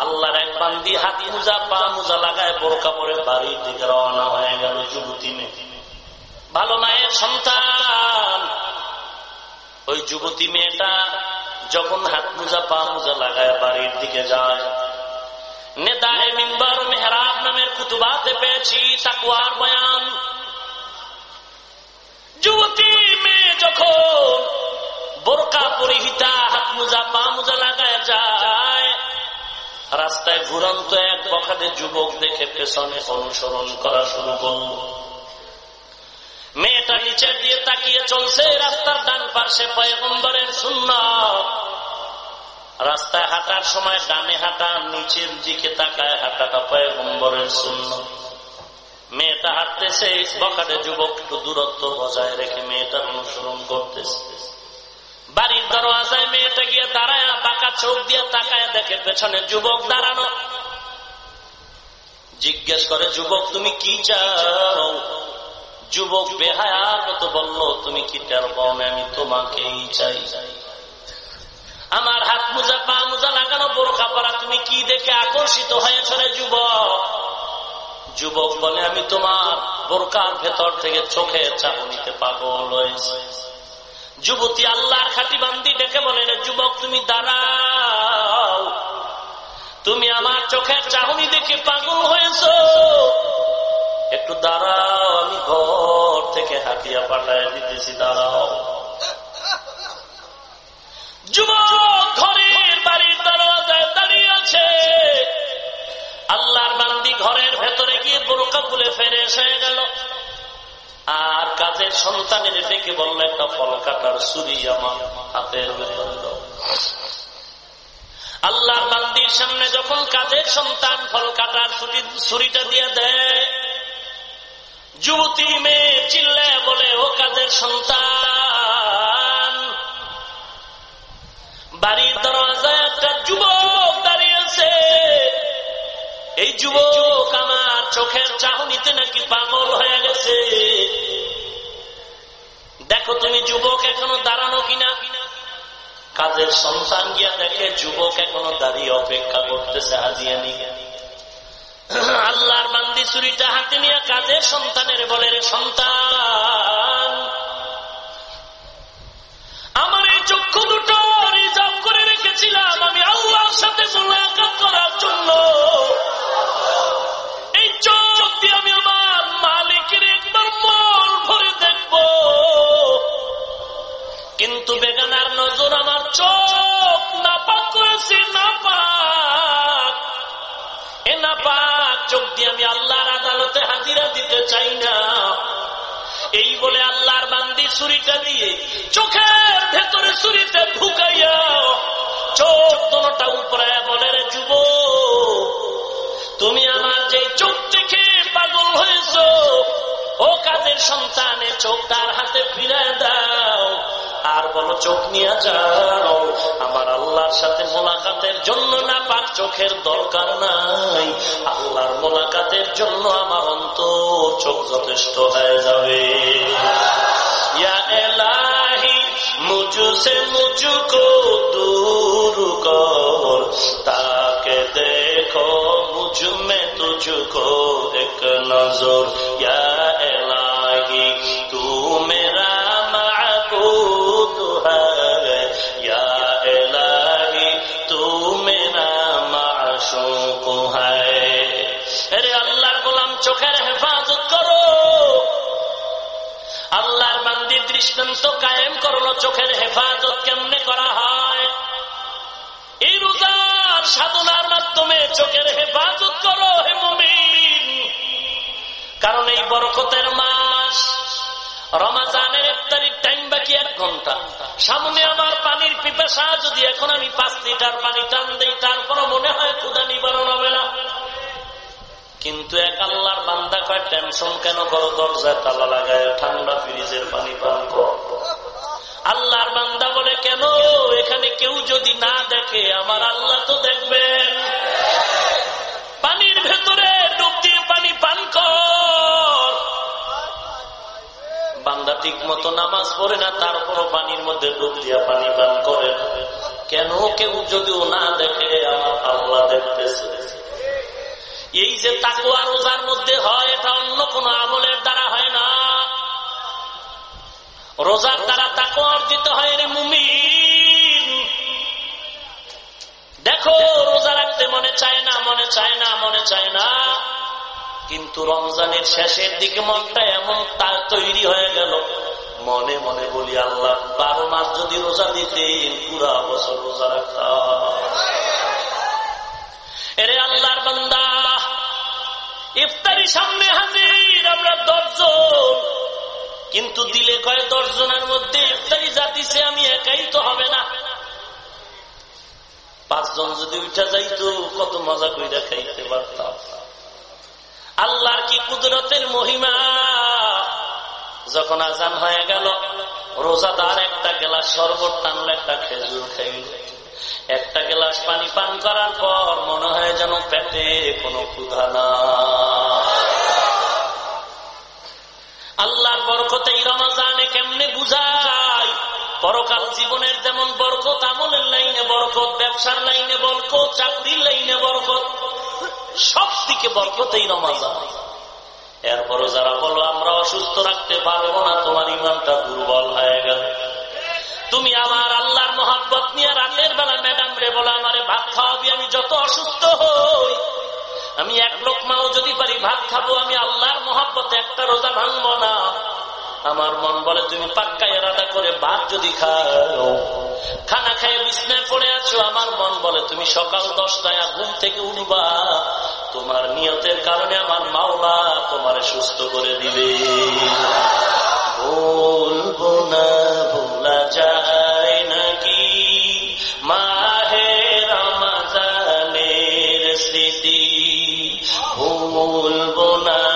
আল্লাহর এক বান্দি হাতি মুজা, পা মুজা লাগায় বোরকা পরে বাড়ির দিকে রওনা হয়ে গেল যুবতী মেয়ে। ভালো মায়ের সন্তান। ওই যুবতী মেয়েটা যখন হাত মুজা, পা মুজা লাগায় বাড়ির দিকে যায়। নেতায় মিম্বার মেহরাব নামের কুতুবাতে পেয়েছি তাকুয়ার বয়ান। যুবতী মেয়ে যখন বোরকা পরিহিতা হাত মুজা, পা মুজা লাগায় যায় রাস্তায় ঘুরন্ত এক বখাতে যুবক দেখে পেছনে অনুসরণ করা শুরু করল। মেয়েটা নিচের দিয়ে তাকিয়ে চলছে, রাস্তার ডান পার্শ্বে পয়গম্বরের শূন্য রাস্তায় হাঁটার সময় ডানে হাঁটা, নিচের দিকে তাকায় হাঁটাটা পয়গম্বরের শূন্য মেয়েটা হাঁটতেছে, বখাটে যুবক একটু দূরত্ব বজায় রেখে মেয়েটার অনুসরণ করতেছে। বাড়ির দরওয়াজায় মেয়েটা গিয়ে দাঁড়ায় বাঁকা চোখ দিয়ে তাকায় দেখে পেছনে যুবক দাঁড়ানো। জিজ্ঞেস করে, যুবক, তুমি কি চাও? যুবক বেহায়ার মতো বলল, তুমি কি টের পাও না, আমি তোমাকেই চাই। আমার হাত মোজা, পা মোজা লাগানো বোরখা পরা তুমি কি দেখে আকর্ষিত হয়েছ রে যুবক? যুবক বলে, আমি তোমার বোরকার ভেতর থেকে চোখে চাহনিতে পাগল হয়েছে। যুবতী আল্লাহর খাটি বান্দি ডেকে বলে, রে যুবক, তুমি দাঁড়াও। তুমি আমার চোখের চাহনি দেখে পাগল হয়েছ। একটু দাঁড়াও, আমি ঘর থেকে হাতিয়া পাঠায় দিতেছি, দাঁড়াও। যুবক ঘরের বাড়ির দরওয়াজায় দাঁড়িয়ে আছে। আল্লাহর বান্দি ঘরের ভেতরে গিয়ে বোরকা খুলে ফেরে এসে গেল। আর কাজের সন্তানের ডেকে বলল একটা ফল কাটার সুরি আমার হাতের ভেতরে আল্লাহর বান্দির সামনে যখন কাজের সন্তান ফল কাটার ছুরিটা দিয়ে দেয়, যুবতী মেয়ে চিল্লে বলে, ও কাজের সন্তান, বাড়ির দরওয়াজায় একটা যুবক এই যুবক আমার চোখের চাহনিতে নাকি পাগল হয়ে গেছে। দেখো তুমি যুবক এখনও দাঁড়ানো কিনা? কাজের সন্তান গিয়া দেখে যুবক এখনও দাঁড়িয়ে অপেক্ষা করতেছে হাজিয়া নিয়ে আল্লাহর বান্দি চুরিটা হাতে নিয়ে কাজের সন্তানের বলে, রে সন্তান, আমার এই চক্ষু দুটো রিজার্ভ করে রেখেছিলাম। আমি আল্লাহর সাথে মোলাকাত করার জন্য কিন্তু বেগানার নজর আমার চোখ নাপাক করেছে, নাপাক। এ নাপাক, চোখ দিয়ে আমি আল্লাহর আদালতে হাজিরা দিতে চাই না। এই বলে আল্লাহর বান্দি ছুরিটা দিয়ে চোখের ভেতরে ছুরিটা ঢুকাইয়া চোখ দোনোটা উপরে বলে, রে যুব তুমি আমার যে চোখ দেখে পাগল হয়েছ, ও কাজের সন্তানে চোখ তার হাতে ফিরে দাও। আর বলো চোখ নিয়ে যাও। আমার আল্লাহর সাথে মোলাকাতের জন্য না পাক চোখের দরকার নাই। আল্লাহর মোলাকাতের জন্য আমার অন্তর চোখ যথেষ্ট হয়ে যাবে। ইয়া এলাহি মুঝুসে মুঝুকো দূর কর। তাকে দেখো মুঝ মে তুঝকো এক নজর। ইয়া এলাহি, তু মেরা মাবুদ দৃষ্টান্ত কায়েম করল, চোখের হেফাজত কেমনে করা হয়? এই রোজার সাধনার মাধ্যমে চোখের হেফাজত করো হে মুমিন। কারণ এই বরকতের মাস রমাজানের ইফতারির টাইম বাকি এক ঘণ্টা। সামনে আমার পানির পিপাসা, যদি এখন আমি পাঁচ লিটার পানি টান দিই, তারপরও মনে হয় ক্ষুদা নিবারণ কিন্তু এক আল্লাহর বান্দা কয় টেনশন কেন করো, দরজায় তালা লাগায়, ঠান্ডা ফ্রিজের পানি পান কর? আল্লাহর বান্দা বলে, কেন? এখানে কেউ যদি না দেখে, আমার আল্লাহ তো দেখবেন। পানির ভেতরে ডুব দিয়ে পানি পান কর। বান্দা ঠিক মতো নামাজ পড়ে না, তারপরও পানির মধ্যে ডুব দিয়া পানি পান করে। কেন কেউ যদিও না দেখে, আমার আল্লাহ দেখতেছে। এই যে তাকুয়া রোজার মধ্যে হয়, এটা অন্য কোন আমলের দ্বারা হয় না। রোজার দ্বারা তাকে অর্জিত হয় রে মুমিন। দেখো, রোজা রাখতে মনে চায় না, মনে চায় না, মনে চায় না। কিন্তু রমজানের শেষের দিকে মনটা এমন তার তৈরি হয়ে গেল। মনে মনে বলি, আল্লাহ, বারো মাস যদি রোজা দিতে পুরা বছর রোজা রাখা এরে আল্লাহর বান্দা ইফতারি সামনে হাজির, আমরা দশজন। কিন্তু দিলে কয় দশজনের মধ্যে ইফতারি যা আমি একাই তো হবে না। পাঁচজন যদি উঠা যাইতো, কত মজা করে খাইতে পারতাম। আল্লাহর কি কুদরতের মহিমা? যখন আজান হয়ে গেল, রোজাদার একটা গেলা শরবত টানলো, একটা খেজুর খাইল। একটা গ্লাস পানি পান করার পর মনে হয় যেন পেটে কোনো ক্ষুধা না। আল্লাহর বরকতে রমাজানে কেমনে বুঝায় পরকাল জীবনের যেমন বরকত, আমলের লাইনে বরকত, ব্যবসার লাইনে বরকত, চাকরির লাইনে বরকত সব দিকে বরকত এই রমাজান। এরপরও যারা বলো, আমরা অসুস্থ রাখতে পারব না, তোমার ইমানটা দুর্বল হয়ে গেল। তুমি আমার আল্লাহর মহাব্বত নিয়ে রাতের বেলা ম্যাডাম রে বলে, আমারে ভাত খাওয়াবি, আমি যত অসুস্থ হই। আমি এক লোক মাও যদি পারি ভাত খাব, আমি আল্লাহর মহাব্বতে একটা রোজা ভাঙবো না। আমার মন বলে, তুমি পাক্কা এরাদা করে ভাত যদি খাও। খানা খাই বিছনায় পড়ে আছো, আমার মন বলে, তুমি সকাল দশটায় ঘুম থেকে উঠবা। তোমার নিয়তের কারণে আমার মাওলা তোমার সুস্থ করে দিবে। বলব না ভোলা যায় নাকি? মাহে রমাজানের স্মৃতি ভুলবো না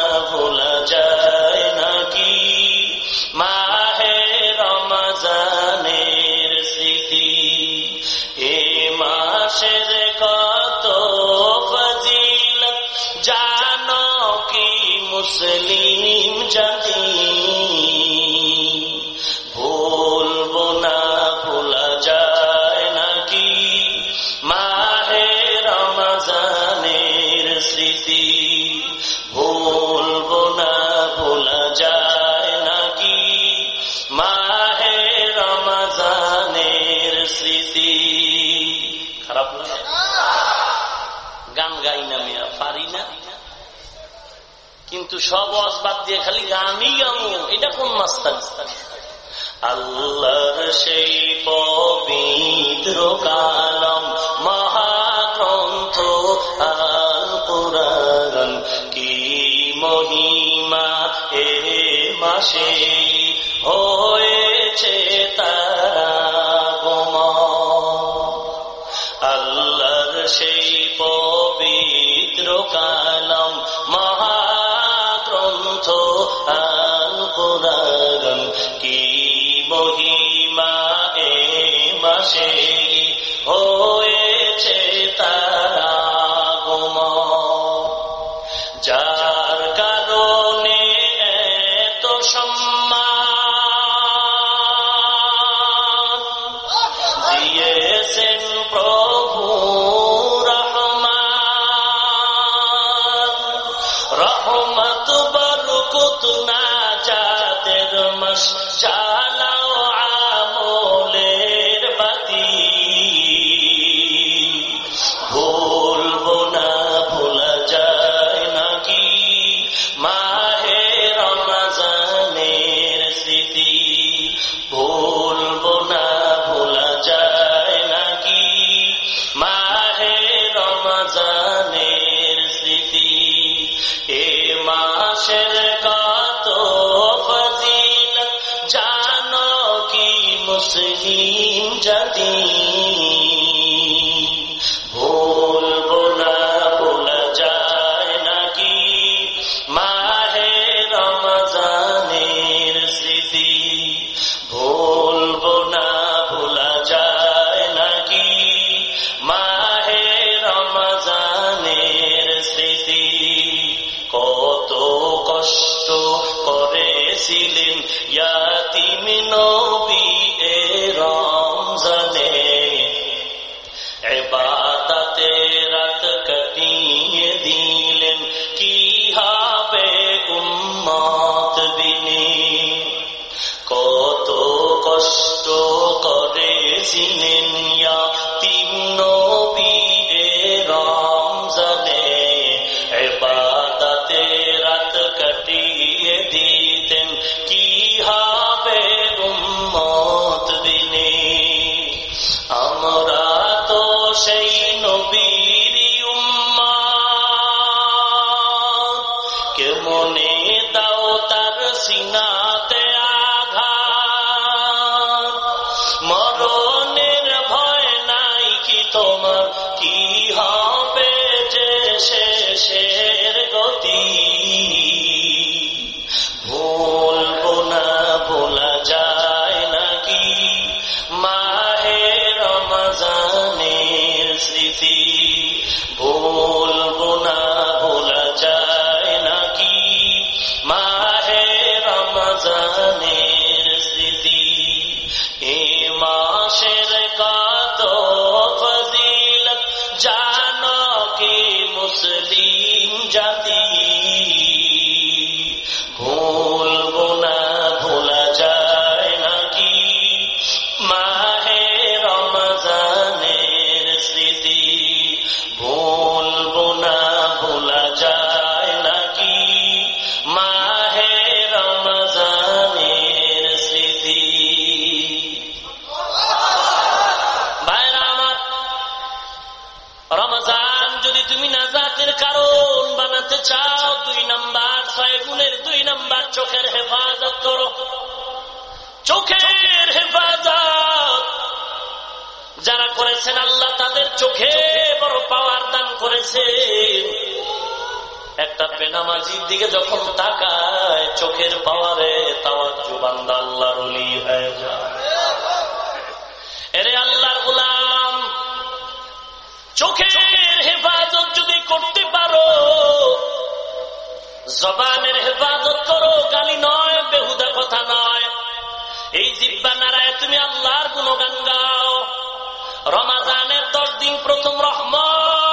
দিয়ে খালি গানই গামু এটা কোন মাস্তান? আল্লাহর সেই পবিত্র কালম, মহাগ্রন্থ আল কোরআন কি মহিমা এ মাসে হয়েছে তারা গোমা সেই পবিত্র কালম মহাগ্রন্থ কি মহিমা এ মাসে মস চালাও ইয়াতিমি নবী এ রমজানে এবাদাতে রাত কাটিয়ে দিলেন। কি হবে উম্মত বিনে কত কষ্ট করেছিলেন। বেনামাজির দিকে যখন তাকায়, চোখের পাওয়ারে তাওয়ার জুবান্দা আল্লাহর অলি হয়ে যায়। এরে আল্লাহর গুলাম, চোখের হেফাজত যদি করতে পারো, জবানের হেফাজত করো, গালি নয়, বেহুদা কথা নয়। এই জিব্বা নারায় তুমি আল্লাহর গুণগান গাও। রমাজানের দশ দিন প্রথম রহমত।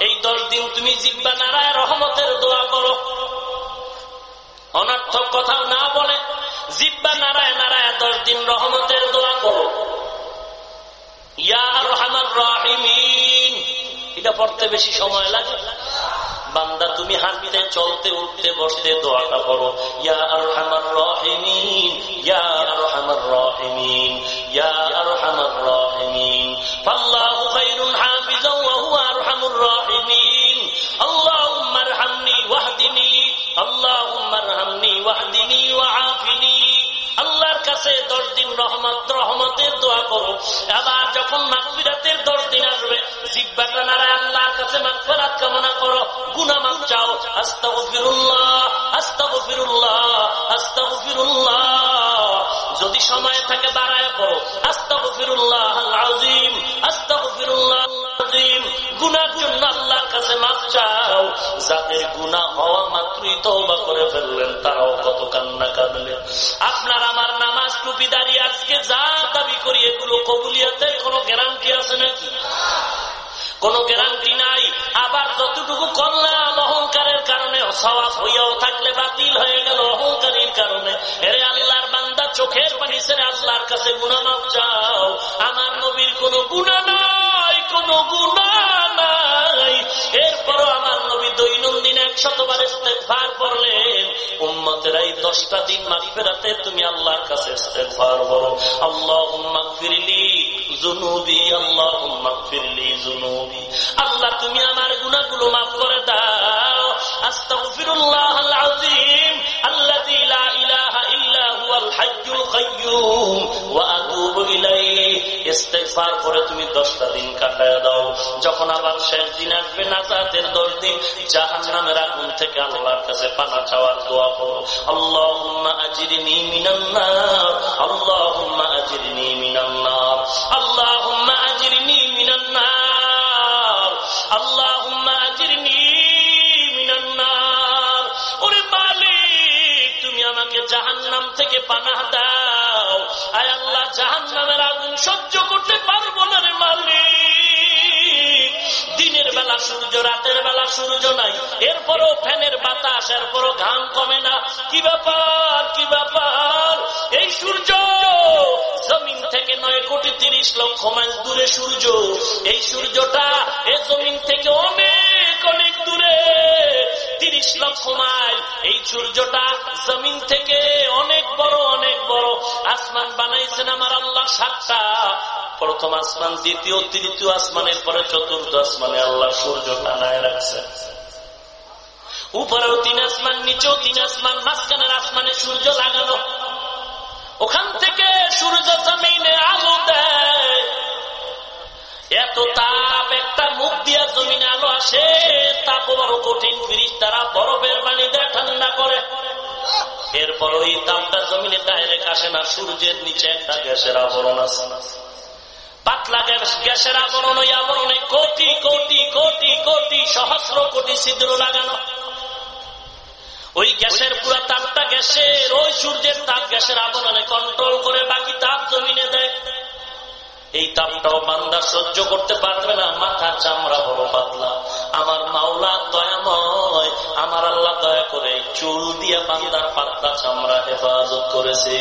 এই দশ দিন তুমি জিব্বা নারায় রহমতের দোয়া করো। অনর্থক কথাও না বলে জিব্বা নারায় নারায় দশ দিন রহমতের দোয়া করো। ইয়া রহমান রাহিমিন। এটা পড়তে বেশি সময় লাগে। বান্দা, তুমি হাঁটতে, চলতে, উঠতে, বসতে দোয়াটা করো ইয়া ইয়া আরহামার রাহিমিন, ইয়া হুয়া আরহামুর রাহিমিন। আল্লাহর কাছে দশ দিন রহমত, রহমতের দোয়া করো। আবার যখন মাগফিরাতের দশ দিন আসবে, জিব্বাটা নারায় আল্লাহর কাছে মাগফিরাত কামনা করো। গুনাহ মাফ চাও। আস্তাগফিরুল্লাহ আস্তাগফিরুল্লাহ আস্তাগফিরুল্লাহ। যদি সময় থাকে বাড়ায় করো আস্তাগফিরুল্লাহ আল আযীম আস্তাগফিরুল্লাহ আজিম গুনার জন্য আল্লাহর কাছে চাও। যাদের গুণা হওয়া মাত্রই করে ফেললেন, তারাও কত কান্না কাঁদলেন। আপনার আমার নামাজ টুপি দাঁড়িয়ে আজকে যা দাবি করি, এগুলো কোনো গ্যারান্টি আছে নাকি? গ্যারান্টি নাই। আবার যতটুকু করলাম অহংকারের কারণে, সওয়াব হইয়াও থাকলে বাতিল হয়ে গেল অহংকারীর কারণে। এরে আল্লাহর বান্দা, চোখের পানি ছেড়ে আল্লাহর কাছে গুণামাপ চাও। আমার নবীর কোনো গুণা নাই। কোন গুণা নাই। এরপরও আমার নবী দৈনন্দিন একশতবার ইস্তেগফার করলেন। উম্মতের দশটা দিন মাগফিরাতে তুমি আল্লাহর কাছে ইস্তেগফার করো। আল্লাহুম্মা গফিরলি যুনুবি, আল্লাহুম্মা গফিরলি যুনুবি। আল্লাহ, তুমি আমার গুনাহগুলো maaf করে দাও। আস্তাগফিরুল্লাহ আল আযীম আল্লাযী লা ইলাহা ইস্তেগফার করে তুমি 10টা দিন কাটায় দাও। যখন আবার শেষ দিন আসবে 10 দিন জাহান্নামের আগুন থেকে আল্লাহর কাছে পানা দোয়া করো। নার। থেকে পানাহ দাও। আয় আল্লাহ, জাহান্নামের আগুন সহ্য করতে পারব না রে মালিক। দিনের বেলা সূর্য, রাতের বেলা সূর্য নাই। এরপরও ফ্যানের বাতাস, এরপরও ঘাম কমে না। কি ব্যাপার কি ব্যাপার? এই সূর্য জমিন থেকে নয় কোটি তিরিশ লক্ষ মাইল দূরে সূর্য। এই সূর্যটা এ জমিন থেকে অনেক অনেক দূরে। তিরিশ লক্ষ মাইল। এই সূর্যটা জমিন থেকে অনেক বড় অনেক বড়। আসমান বানাইছেন আমার আল্লাহ সাতটা। প্রথম আসমান, দ্বিতীয়, তৃতীয় আসমানের পরে চতুর্থ আসমানে আল্লাহ সূর্য টানায় রাখছে। উপরেও তিন আসমান, নিচেও তিন আসমান, মাঝখানের আসমানে সূর্য লাগানো। ওখান থেকে সূর্য জমিনে আলো দেয়। এত তাপ, একটা মুখ দিয়া জমিনে আলো আসে, তাপ বড় কঠিন ফিরিস তারা বরফের পানি দেয় ঠান্ডা করে। এরপর ওই তাপটা জমিনে ডাইরেক্ট আসে না, সূর্যের নিচে একটা গ্যাসের আবরণ আছে। পাতলা গ্যাসের আবরণ, ওই আবরণে কোটি কোটি কোটি কোটি, সহস্র কোটি ছিদ্র লাগানো। ওই গ্যাসের পুরো তাপটা গ্যাসের, ওই সূর্যের তাপ গ্যাসের আবরণে কন্ট্রোল করে বাকি তাপ জমিনে দেয়। এই তাপটাও বান্দা সহ্য করতে পারবে না, মাথা চামড়া বড় পাতলা। আমার মাওলা দয়াময়, আমার আল্লাহ দয়া করে চুল দিয়ে বান্দার পাতলা চামড়া হেফাজত করেছে।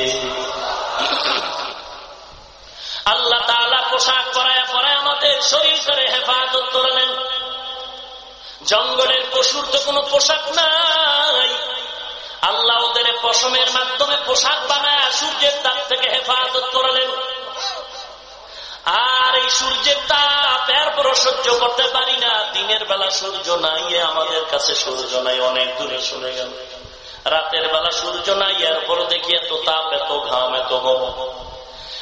আল্লাহ তালা পোশাক পরায় পরায় আমাদের শরীর করে হেফাজত করলেন জঙ্গলের পশুর তো কোনো পোশাক নাই। আল্লাহ ওদের পশমের মাধ্যমে পোশাক বানায় সূর্যের তাপ থেকে হেফাজত করলেন আর এই সূর্যের তাপ এরপর সহ্য করতে পারি না। দিনের বেলা সূর্য নাই আমাদের কাছে সূর্য নাই, অনেক দূরে শুনে গেল। রাতের বেলা সূর্য নাই এরপর দেখি এত তাপ, এত ঘাম, এত গম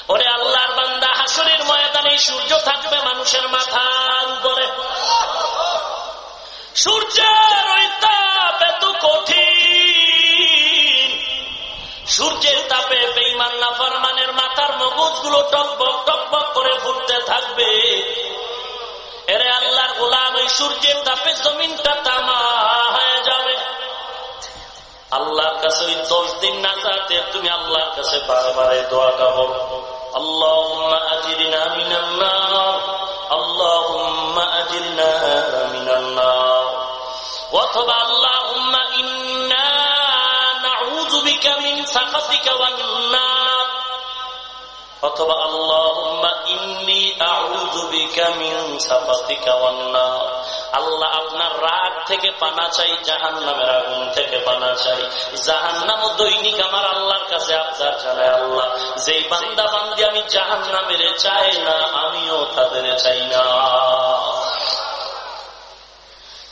ওরে আল্লাহর বান্দা, হাসরের ময়দানে সূর্য থাকবে মানুষের মাথার উপরে। সূর্যের ওই তাপ এত কঠিন। সূর্যের তাপে বেইমান নাফরমানের মাথার মগজগুলো টকবক টকবক করে ফুটতে থাকবে এরে আল্লাহর গোলাম ওই সূর্যের তাপে জমিনটা তামা হয়ে যাবে আল্লাহর কাছে ওই দশ দিন না যাতে তুমি আল্লাহর কাছে বারবার দোয়াটা হোক اللهم أجرنا من النار اللهم أجرنا من النار وطبع اللهم আল্লাহ আপনার রাগ থেকে পানা চাই জাহান নামের আগুন থেকে পানা চাই। জাহান নাম দৈনিক আমার আল্লাহর কাছে আবদার জানায় আল্লাহ। যেই বান্দা বান্দি আমি জাহান নামের চাই না, আমিও তাদের চাই না।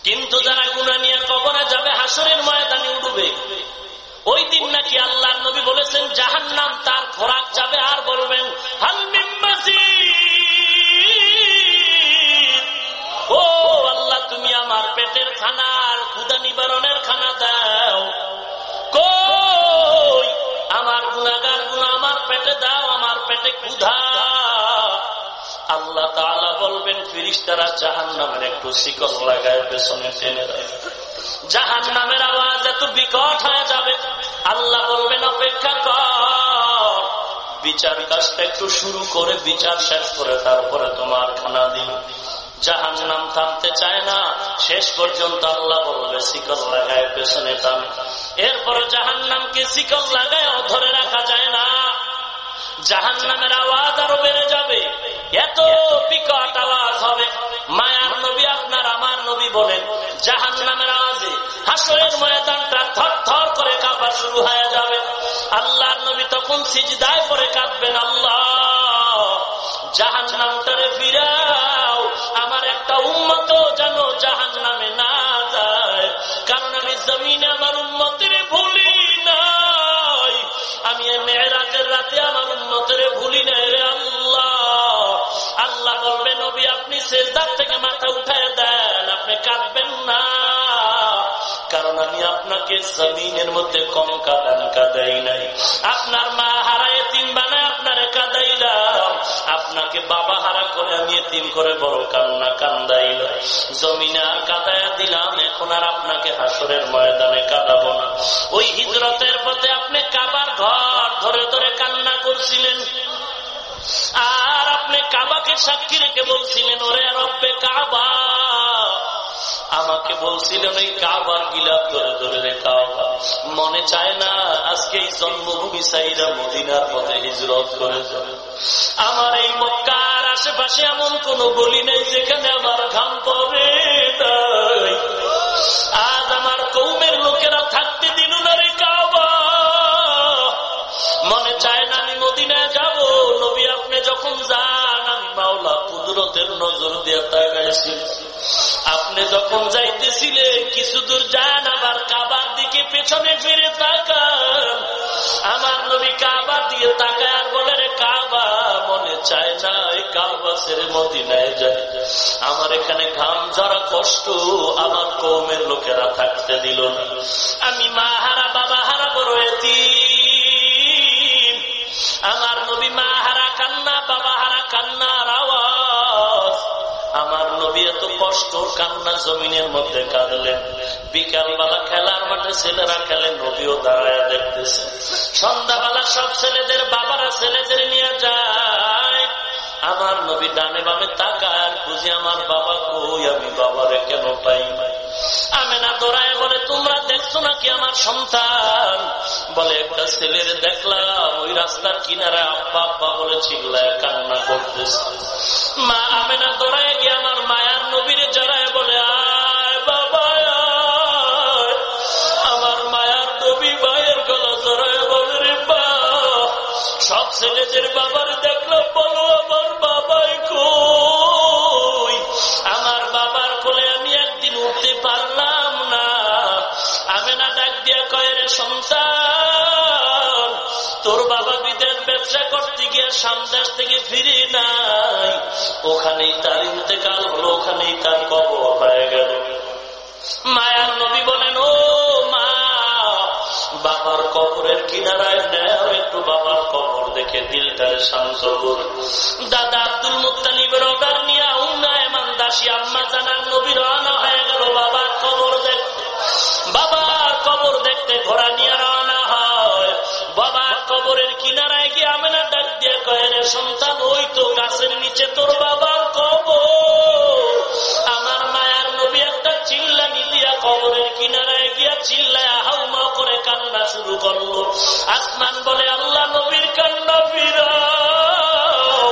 কিন্তু যারা গুণা নিয়ে কবরে যাবে হাসরের ময়দানে উঠবে। ওই দিন নাকি আল্লাহ নবী বলেছেন জাহান নাম তার খোরাক যাবে আর বলবেন ও আল্লাহ, তুমি আমার পেটের খানার ক্ষুদা নিবারণের খানা দাও। আমার গুণাগার গুণা আমার পেটে দাও, আমার পেটে ক্ষুধা। আল্লাহ তাআলা বলবেন ফিরিস্তারা জাহান নামের একটু শিকল লাগায় পেছনে টেনে দেয়। জাহান নামের আওয়াজ এত বিকট হয়ে যাবে। আল্লাহ বলবেন, অপেক্ষা কর। বিচার কাজটা একটু শুরু করে, বিচার শেষ করে তারপরে তোমার খানা দিন। জাহান নাম থামতে চায় না। শেষ পর্যন্ত আল্লাহ বলবে, শিকল লাগায়, পেছনে টান। এরপরে জাহান নামকে শিকল লাগায় ধরে রাখা যায় না। জাহান নামের আওয়াজ আরও বেড়ে যাবে। এত বিকট আওয়াজ হবে। মায়ার নবী আপনার, আমার নবী বলেন জাহান নামের আওয়াজে হাসরের ময়দানটা থর থর করে কাঁপা শুরু হয়ে যাবে। আল্লাহর নবী তখন সিজদায় পরে কাঁদবেন, আল্লাহ জাহান নামটারে ফিরাও, আমার একটা উন্মত যেন জাহান নামে না যায়। কারণ আমি জমিনে আমার উন্মতের ভুলি নাই। আমি মেয়েরাজের রাতে আমার উন্মতের ভুলি নাই রে আল্লাহ। আল্লাহ বলবে, নবী, আপনি শেষদার থেকে মাথা উঠায় দেন। আপনি কাঁদবেন না। কারণ আমি আপনাকে জমিনের মধ্যে কম কাদান, কাদাই নাই। আপনার মা হারায় তিন বানায়, আপনারে কাদাইলাম। আপনাকে বাবা হারা করে আমি তিন করে বড় কান্না কান্দাইল। জমিনে আর কাদায়া দিলাম, এখন আর আপনাকে হাসরের ময়দানে কাঁদাবো না। ওই হিজরতের পথে আপনি কাবার ঘর ধরে ধরে কান্না করছিলেন। আর আপনি কাবাকে সাক্ষী রেখে বলছিলেন, ওরে রব্বে কাবা আমাকে বলছিলেন এই কাবার গিলাপ ধরে ধরে রে কাবা মনে চায় না, আজকে এই জন্মভূমি সাইরা মদিনার পথে হিজরত করে আমার এই মক্কার আশেপাশে এমন কোন গলি নেই যেখানে আমার ঘাম পরে আজ আমার কৌমের লোকেরা থাকতে দিন না রে মনে চায় না আমি মদিনায় যাব। নবী আপনি যখন যান, আমি মাওলা কুদরতের নজর দিয়ে তাকাইছি। আপনি যখন যাইতেছিলেন, কিছু দূর যান আবার কাবার দিকে পেছনে ফিরে তাকান। আমার নবী কাবা দিয়ে তাকায় আর বলে, রে কাবা, মনে চায় না এই কাবা ছেড়ে মদিনায় যায়। আমার এখানে ঘাম যারা কষ্ট, আমার কৌমের লোকেরা থাকতে দিল না। আমি মা হারা, বাবা হারা, বড় এটি আমার নবী মা হারা কান্না, বাবা হারা আওয়াজ আমার নবী এত কষ্ট কান্না জমিনের মধ্যে কাঁদলেন। বিকালবেলা খেলার মাঠে ছেলেরা খেলে, নবীও দাঁড়ায় দেখতেছে। সন্ধ্যাবেলা সব ছেলেদের বাবারা ছেলেদের নিয়ে যায়। আমার নবী ডানে বামে তাকায় খুঁজে, আমার বাবা কই? আমি বাবারে কেন পাই আমি না দৌড়ায় বলে, তোমরা দেখছ নাকি আমার সন্তান? বলে, একটা ছেলের দেখলাম, ওই রাস্তার কিনারে আব্বা আব্বা বলে চিল্লায়, কান্না করতেছে। মা আমি না দৌড়ায় গিয়ে আমার মায়ার নবীরে জড়ায় বলে, আয় বাবা সব ছেলেদের বাবার দেখল বলো আমার বাবাই কই? কয় রে তোর বাবা বিদেশ ব্যবসা করতে গিয়ে সামদাস থেকে ফিরে নাই। ওখানেই তার ইন্তেকাল হলো, ওখানেই তার কবর হয়ে গেল। মায়ার নবী বলেন, ও মা, বাবার কবরের কিনারায় নেও, একটু বাবার কবর দেখে দিলটারে শান্ত করে দাদা আব্দুল মুতালিবের অর্ডার নিয়ে উন্না এমান দাসী আম্মা জানার নবী রওনা হয়ে গেল, বাবার কবর দেখতে বাবার কবর দেখতে ঘোড়া নিয়ে রওনা হয়। বাবার কবরের কিনারায় গিয়ে আমি না ডাক দিয়ে কয়ে রে সন্তান, ওই তো গাছের নিচে তোর বাবার কবর। আমার মায়ার নবী একটা চিল্লানি দিয়া কবরের কিনারায় গিয়া চিল্লায় হাউমা করে কান্না শুরু করল। আসমান বলে, আল্লাহ নবীর কান্না ফিরাও।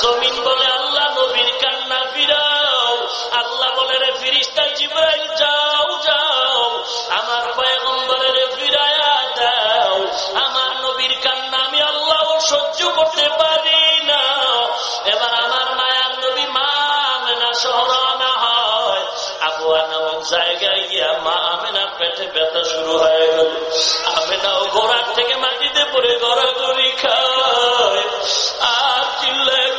জমিন বলে, আল্লাহ নবীর কান্না ফিরাও। আল্লাহ বলে, রে ফিরিস্তা জিব্রাইল যাও পেটে ব্যথা শুরু হয়ে। গেল আমেনাও ঘোড়ার থেকে মাটিতে পড়ে গড়াগড়ি খায় আর চিল্লায়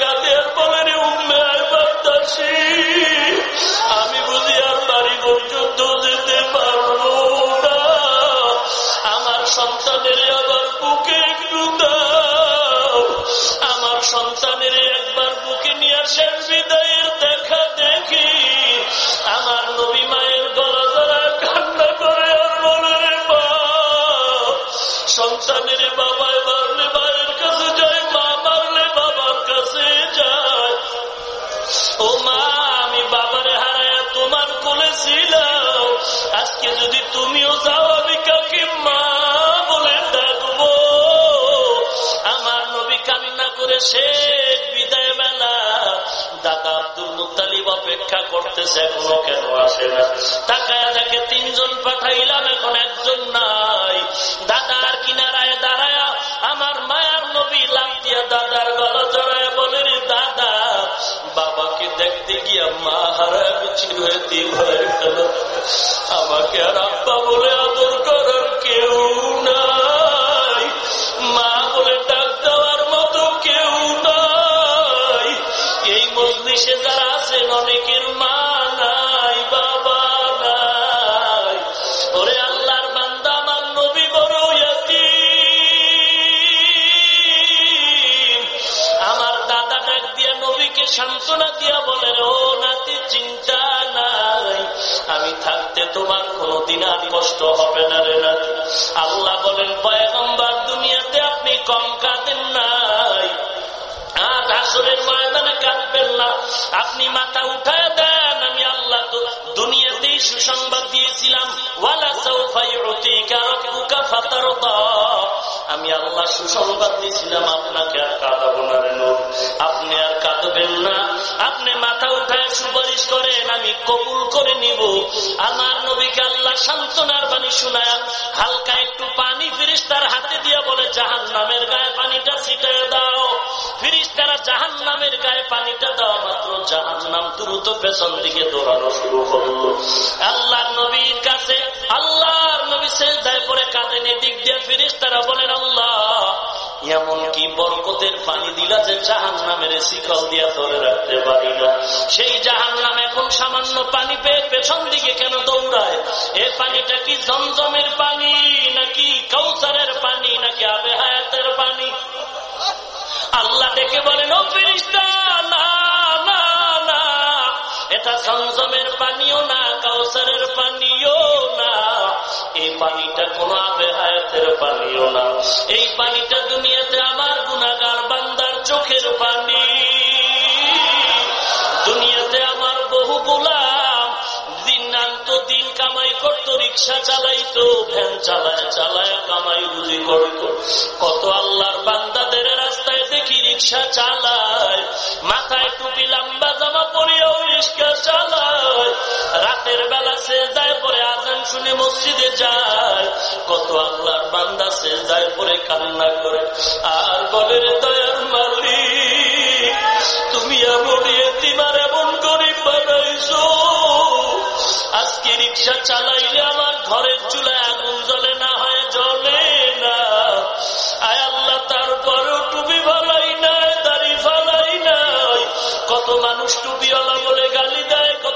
অপেক্ষা করতেছে, এখনও কেন আসে না? তাকায় দেখে তিনজন পাঠাইলাম, এখন একজন নাই। দাদার কিনারায় দাঁড়ায় আমার মায়ার নবী লাভ দিয়া দাদার গলা জড়ায় বলে দাদা, বাবাকে দেখতে গিয়া মা হারায় বিচ্ছিন্ন হয়ে দিয়ে হয়ে আমাকে আর আব্বা বলে আমি আল্লাহ সুসংবাদ দিয়েছিলাম, আপনাকে আর কাঁদাবো না রে আপনি আর কাঁদবেন না। আপনি মাথা উঠায় সুপারিশ করেন, আমি কবুল করে নিব। আমার নবীকে আল্লাহ সান্ত্বনার বাণী শোনায়, হালকা একটু পানি ফিরিস তার হাতে দিয়ে বলে জাহান নামের গায়ে পানিটা ছিটায় দাও। ফিরিস তারা জাহান নামের গায়ে পানিটা দেওয়া মাত্র জাহান নাম দ্রুত পেছন দিকে দৌড়ানো শুরু করল। আল্লাহ নবীর পরে দিক দিয়ে ফিরিস তারা বলেন, আল্লাহ, এমন কি বরকতের পানি দিলা যে জাহান নামের শিকল দিয়া ধরে রাখতে পারি না। সেই জাহান নাম এখন সামান্য পানি পেয়ে পেছন দিকে কেন দৌড়ায়? এ পানিটা কি জমজমের পানি, নাকি কৌসারের পানি, নাকি আবে হায়াতের পানি? আল্লাহ ডেকে বলেন, ও ফিরিস্তা না না, এটা জমজমের পানিও না, কাউসারের পানিও না। এই পানিটা কোন আবে হায়াতের পানিও না। এই পানিটা দুনিয়াতে আমার গুণাগার বান্দার চোখের পানি। দুনিয়াতে আমার বহু গোলাম দিন দিন কামাই করতো, রিক্সা চালাইতো, ভ্যান চালায় চালায়, কামাই রুজি করতো। কত আল্লাহর বান্দাদের রাস্তায় দেখি রিক্সা চালায়, মাথায় টুপি লম্বা জামা পরিয়াও রিক্সা চালায়। রাতের বেলা সে যায় পরে আজান শুনে মসজিদে যায়। কত আল্লাহর বান্দা সে যায় পরে কান্না করে। আর বলে রে দয়ার মালিক, তুমি এমন এতিমার এমন গরিব বানাইছো আজকে রিক্সা চালাইলে আমার ঘরের চুলায় আগুন জ্বলে না, হয় জ্বলে না। আয় আল্লাহ, তারপরও টুপি ফালাই নাই, দাড়ি ফালাই নাই। কত মানুষ টুপিওয়ালা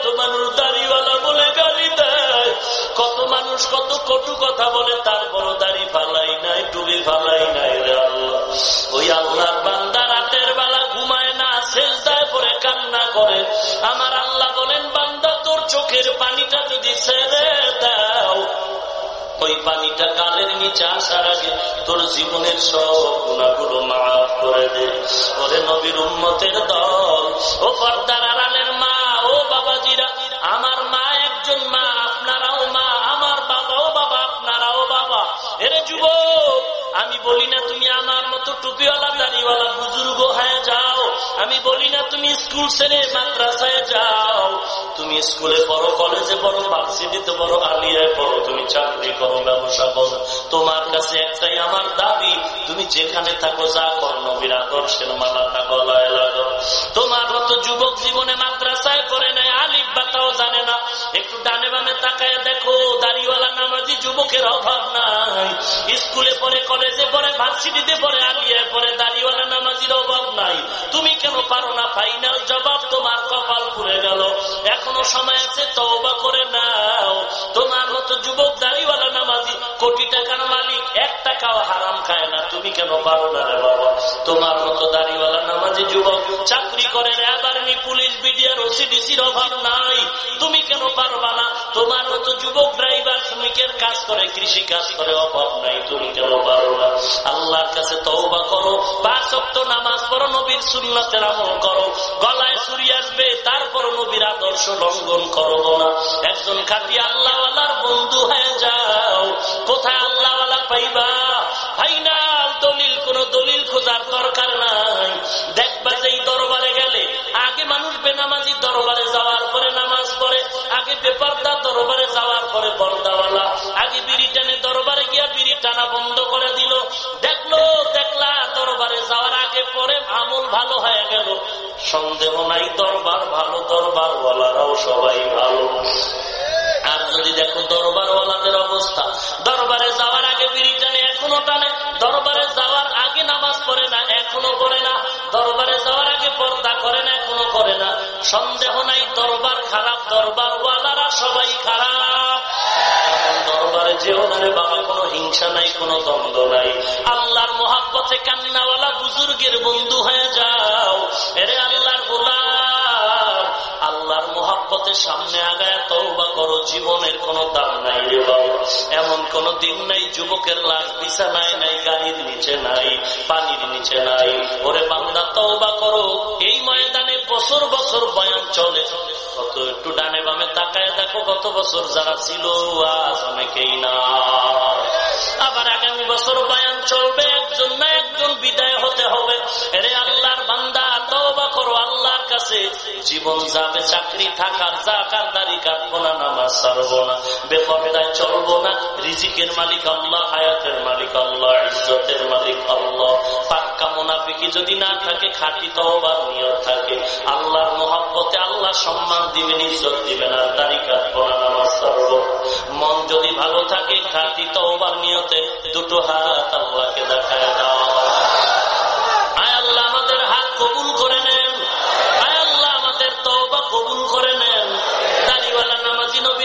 কত মানুষ দাড়িওয়ালা বলে গালি দেয়, কত মানুষ কত কটু কথা বলে তারপরও দাড়ি ফালাই নাই, টুপি ফালাই নাই আল্লাহ। ওই আল্লাহর বান্দা রাতের বেলা ঘুমায় না শেষ দায় পরে কান্না করে। আমার আল্লাহ বলেন, বান্দা, তোর চোখের পানিটা যদি ছেড়ে দাও, ওই পানিটা কালের নিচে আসার আগে তোর জীবনের সব গুণাগুলো মাফ করে দে। ওরে নবীর উন্মতের দল, ও পর্দার আড়ালের মা বাবাজিরা, আমার মা একজন মা, আপনারাও মা, আমার বাবাও বাবা, আপনারাও বাবা। এরে যুবক, আমি বলি না তুমি আমার হয়ে আমি বলি না তুমি স্কুল ছেড়ে মাদ্রাসায় যাও। তুমি স্কুলে পড়ো, কলেজে পড়ো ভার্সিটিতে পড়ো, আলিয়ায় পড়ো। তুমি চাকরি করো, ব্যবসা করো। তোমার কাছে একটাই আমার দাবি, তুমি যেখানে থাকো, যা তোমার যুবক জীবনে মাদ্রাসায় পড়ে নাই, আলিফ বাতাও জানে না। একটু ডানে বামে তাকায় দেখো, দাড়িওয়ালা নামাজি যুবকের অভাব নাই। স্কুলে পড়ে, কলেজে পড়ে, ভার্সিটিতে পড়ে আলিয়ায় পরে দাঁড়িয়ে নামাজির অভাব নাই। তুমি কেন পারো না? ফাইনাল জবাব তোমার কপাল পুড়ে গেল। এখনও সময় আছে, তওবা করে নাও। তোমার মতো যুবক দাঁড়িয়ে নামাজি, কোটি টাকার মালিক, এক টাকাও হারাম খায় না। তুমি কেন পারো না রে বাবা? তোমার মতো দাড়িওয়ালা নামাজি যুবক চাকরি করে রেবারনি পুলিশ, বিডিআর, ওসিডিসির অভাব নাই। তুমি কেন পারবা না? তোমার মতো যুবক ড্রাইভার শ্রমিকের কাজ করে, কৃষি কাজ করে, অভাব নাই। তুমি কেন পারো না? আল্লাহর কাছে তওবা করো। পাঁচ অক্ট নামাজ পড়ো, নবীর সুন্নতের আমল করো। গলায় সুরি আসবে তারপর নবীর আদর্শ লঙ্ঘন করো না। একজন খাটি আল্লাহওয়ালার বন্ধু হয়ে যাও। কোথায় আল্লাহওয়ালা পাইবা? ফাইনাল দলিল, কোন দলিল খোঁজার দরকার নাই। দেখবা যে দরবারে গেলে, আগে মানুষ বেনামাজি দরবারে যাওয়ার পরে নামাজ পড়ে, আগে দরবারে যাওয়ার পরে পর্দাওয়ালা। আগে বিড়ি টানে দরবারে গিয়া বিড়ি টানা বন্ধ করে দিল। দেখল, দেখলা, দরবারে যাওয়ার আগে পরে আমল ভালো হয়ে গেল। সন্দেহ নাই, দরবার ভালো দরবার ওয়ালারাও সবাই ভালো। আর যদি দেখো দরবারওয়ালাদের অবস্থা, দরবারে যাওয়ার আগে বিড়ি টানে, এখনও টানে। দরবারে যাওয়ার আগে নামাজ পড়ে না, এখনও পড়ে না। দরবারে যাওয়ার আগে পর্দা করে না, এখনও করে না। সন্দেহ নাই, দরবার খারাপ দরবার ওয়ালারা সবাই খারাপ। দরবারে যেও না বাবা, কোনো হিংসা নাই, কোনো দ্বন্দ্ব নাই। আল্লাহর মহাব্বতে কান্নাওয়ালা বুজুর্গের বন্ধু হয়ে যাও। এরে আল্লাহর গোলাম। পথে সামনে আগায় তৌবা করো, জীবনের কোনো দাম নাই রে বাবা। এমন কোন দিন নাই, যুবকের লাশ বিছানায় নাই, গাড়ির নিচে নাই, পানির নিচে নাই। ওরে বান্দা তৌবা করো। এই ময়দানে বছর বছর বয়ান চলে। কত একটু ডানে বামে তাকায় দেখো, কত বছর যারা ছিল, আজ অনেকেই না। আবার আগামী বছর বয়ান চলবে, একজন না একজন বিদায় হতে হবে। এরে আল্লাহর বান্দা, তওবা করো আল্লাহর কাছে, জীবন যাবে, চাকরি থাকার জাকার দাড়ি কাটবো না, নামাজ ছাড়বো না, বেপরদায় চলবো না, রিজিকের মালিক আল্লাহ, হায়াতের মালিক আল্লাহ, ইজ্জতের মালিক আল্লাহ। পাক্কা মোনাফিকি যদি না থাকে, খাটি তওবার নিয়ত থাকে। আল্লাহর মোহাব্বতে আল্লাহ সম্মান দিবেন, ইজ্জত দিবেন, আর দাড়ি কাটবো না, নামাজ ছাড়বো মন যদি ভালো থাকে, খাটি তওবার নিয়তে দুটো হাত আল্লাহকে দেখায় দাও। আয় আল্লাহ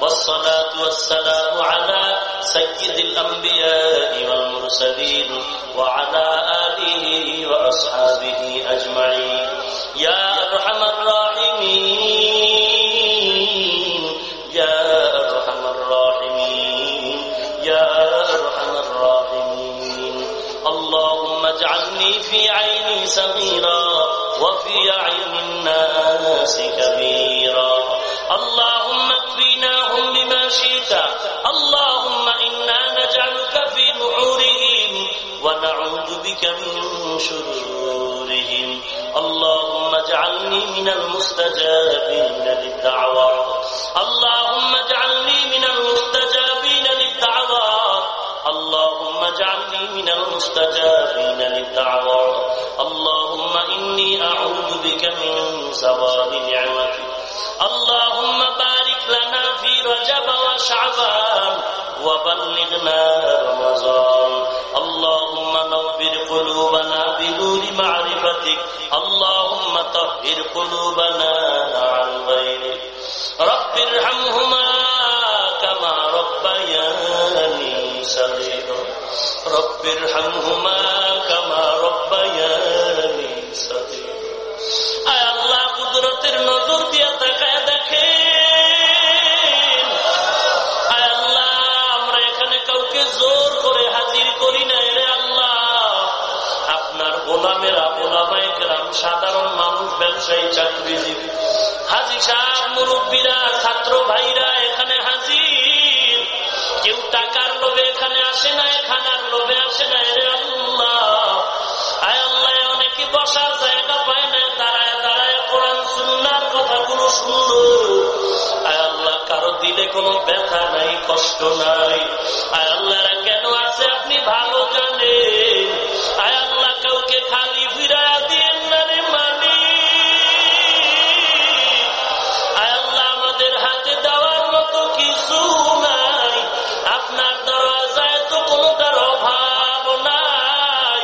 والصلاة والسلام على سيد الأنبياء والمرسلين وعلى آله وأصحابه أجمعين. يا أرحم الراحمين. يا أرحم الراحمين. يا أرحم الراحمين. اللهم اجعلني في عيني صغيرا وفي أعين الناس كبيرا. اللهم بما شئت. اللهم إنا نجعلك في نحورهم ونعوذ بك من شرورهم. اللهم اجعلني من المستجابين للدعوات اللهم اجعلني من المستجابين للدعوات اللهم اجعلني من المستجابين للدعوات اللهم إني أعوذ بك من زوال نعمتك اللهم رجب وشعبان وبلغنا رمضان اللهم نور قلوبنا بنور معرفتك اللهم طهر قلوبنا عن غيرك رب ارحمهما كما ربياني صغيرا رب ارحمهما كما ربياني صغيرا আয় আল্লাহ কুদরতের নজর দিয়া তাকায় দেখেন গোলামেরা গোলামায় সাধারণ মানুষ, ব্যবসায়ী, চাকরিজীবী। হাজি সাহেব, মুরব্বীরা, ছাত্র ভাইরা এখানে হাজির। কেউ টাকার লোভে এখানে আসে না খানার লোভে আসে না রে আল্লাহ। বসার জায়গা পায় না দাঁড়ায় দাঁড়ায়, কোরআন, সুন্নার কথাগুলো শুনলো। আয় আল্লাহ, কারও দিলে কোনো ব্যথা নাই, কষ্ট নাই। আয় আল্লাহ কেন আছে আপনি ভালো আল্লাহ কাউকে খালি ফিরা দিয়েন না রে আয় আল্লাহ, আমাদের হাতে দেওয়ার মতো কিছু নাই। আপনার দরওয়াজায় তো কোনো অভাব নাই।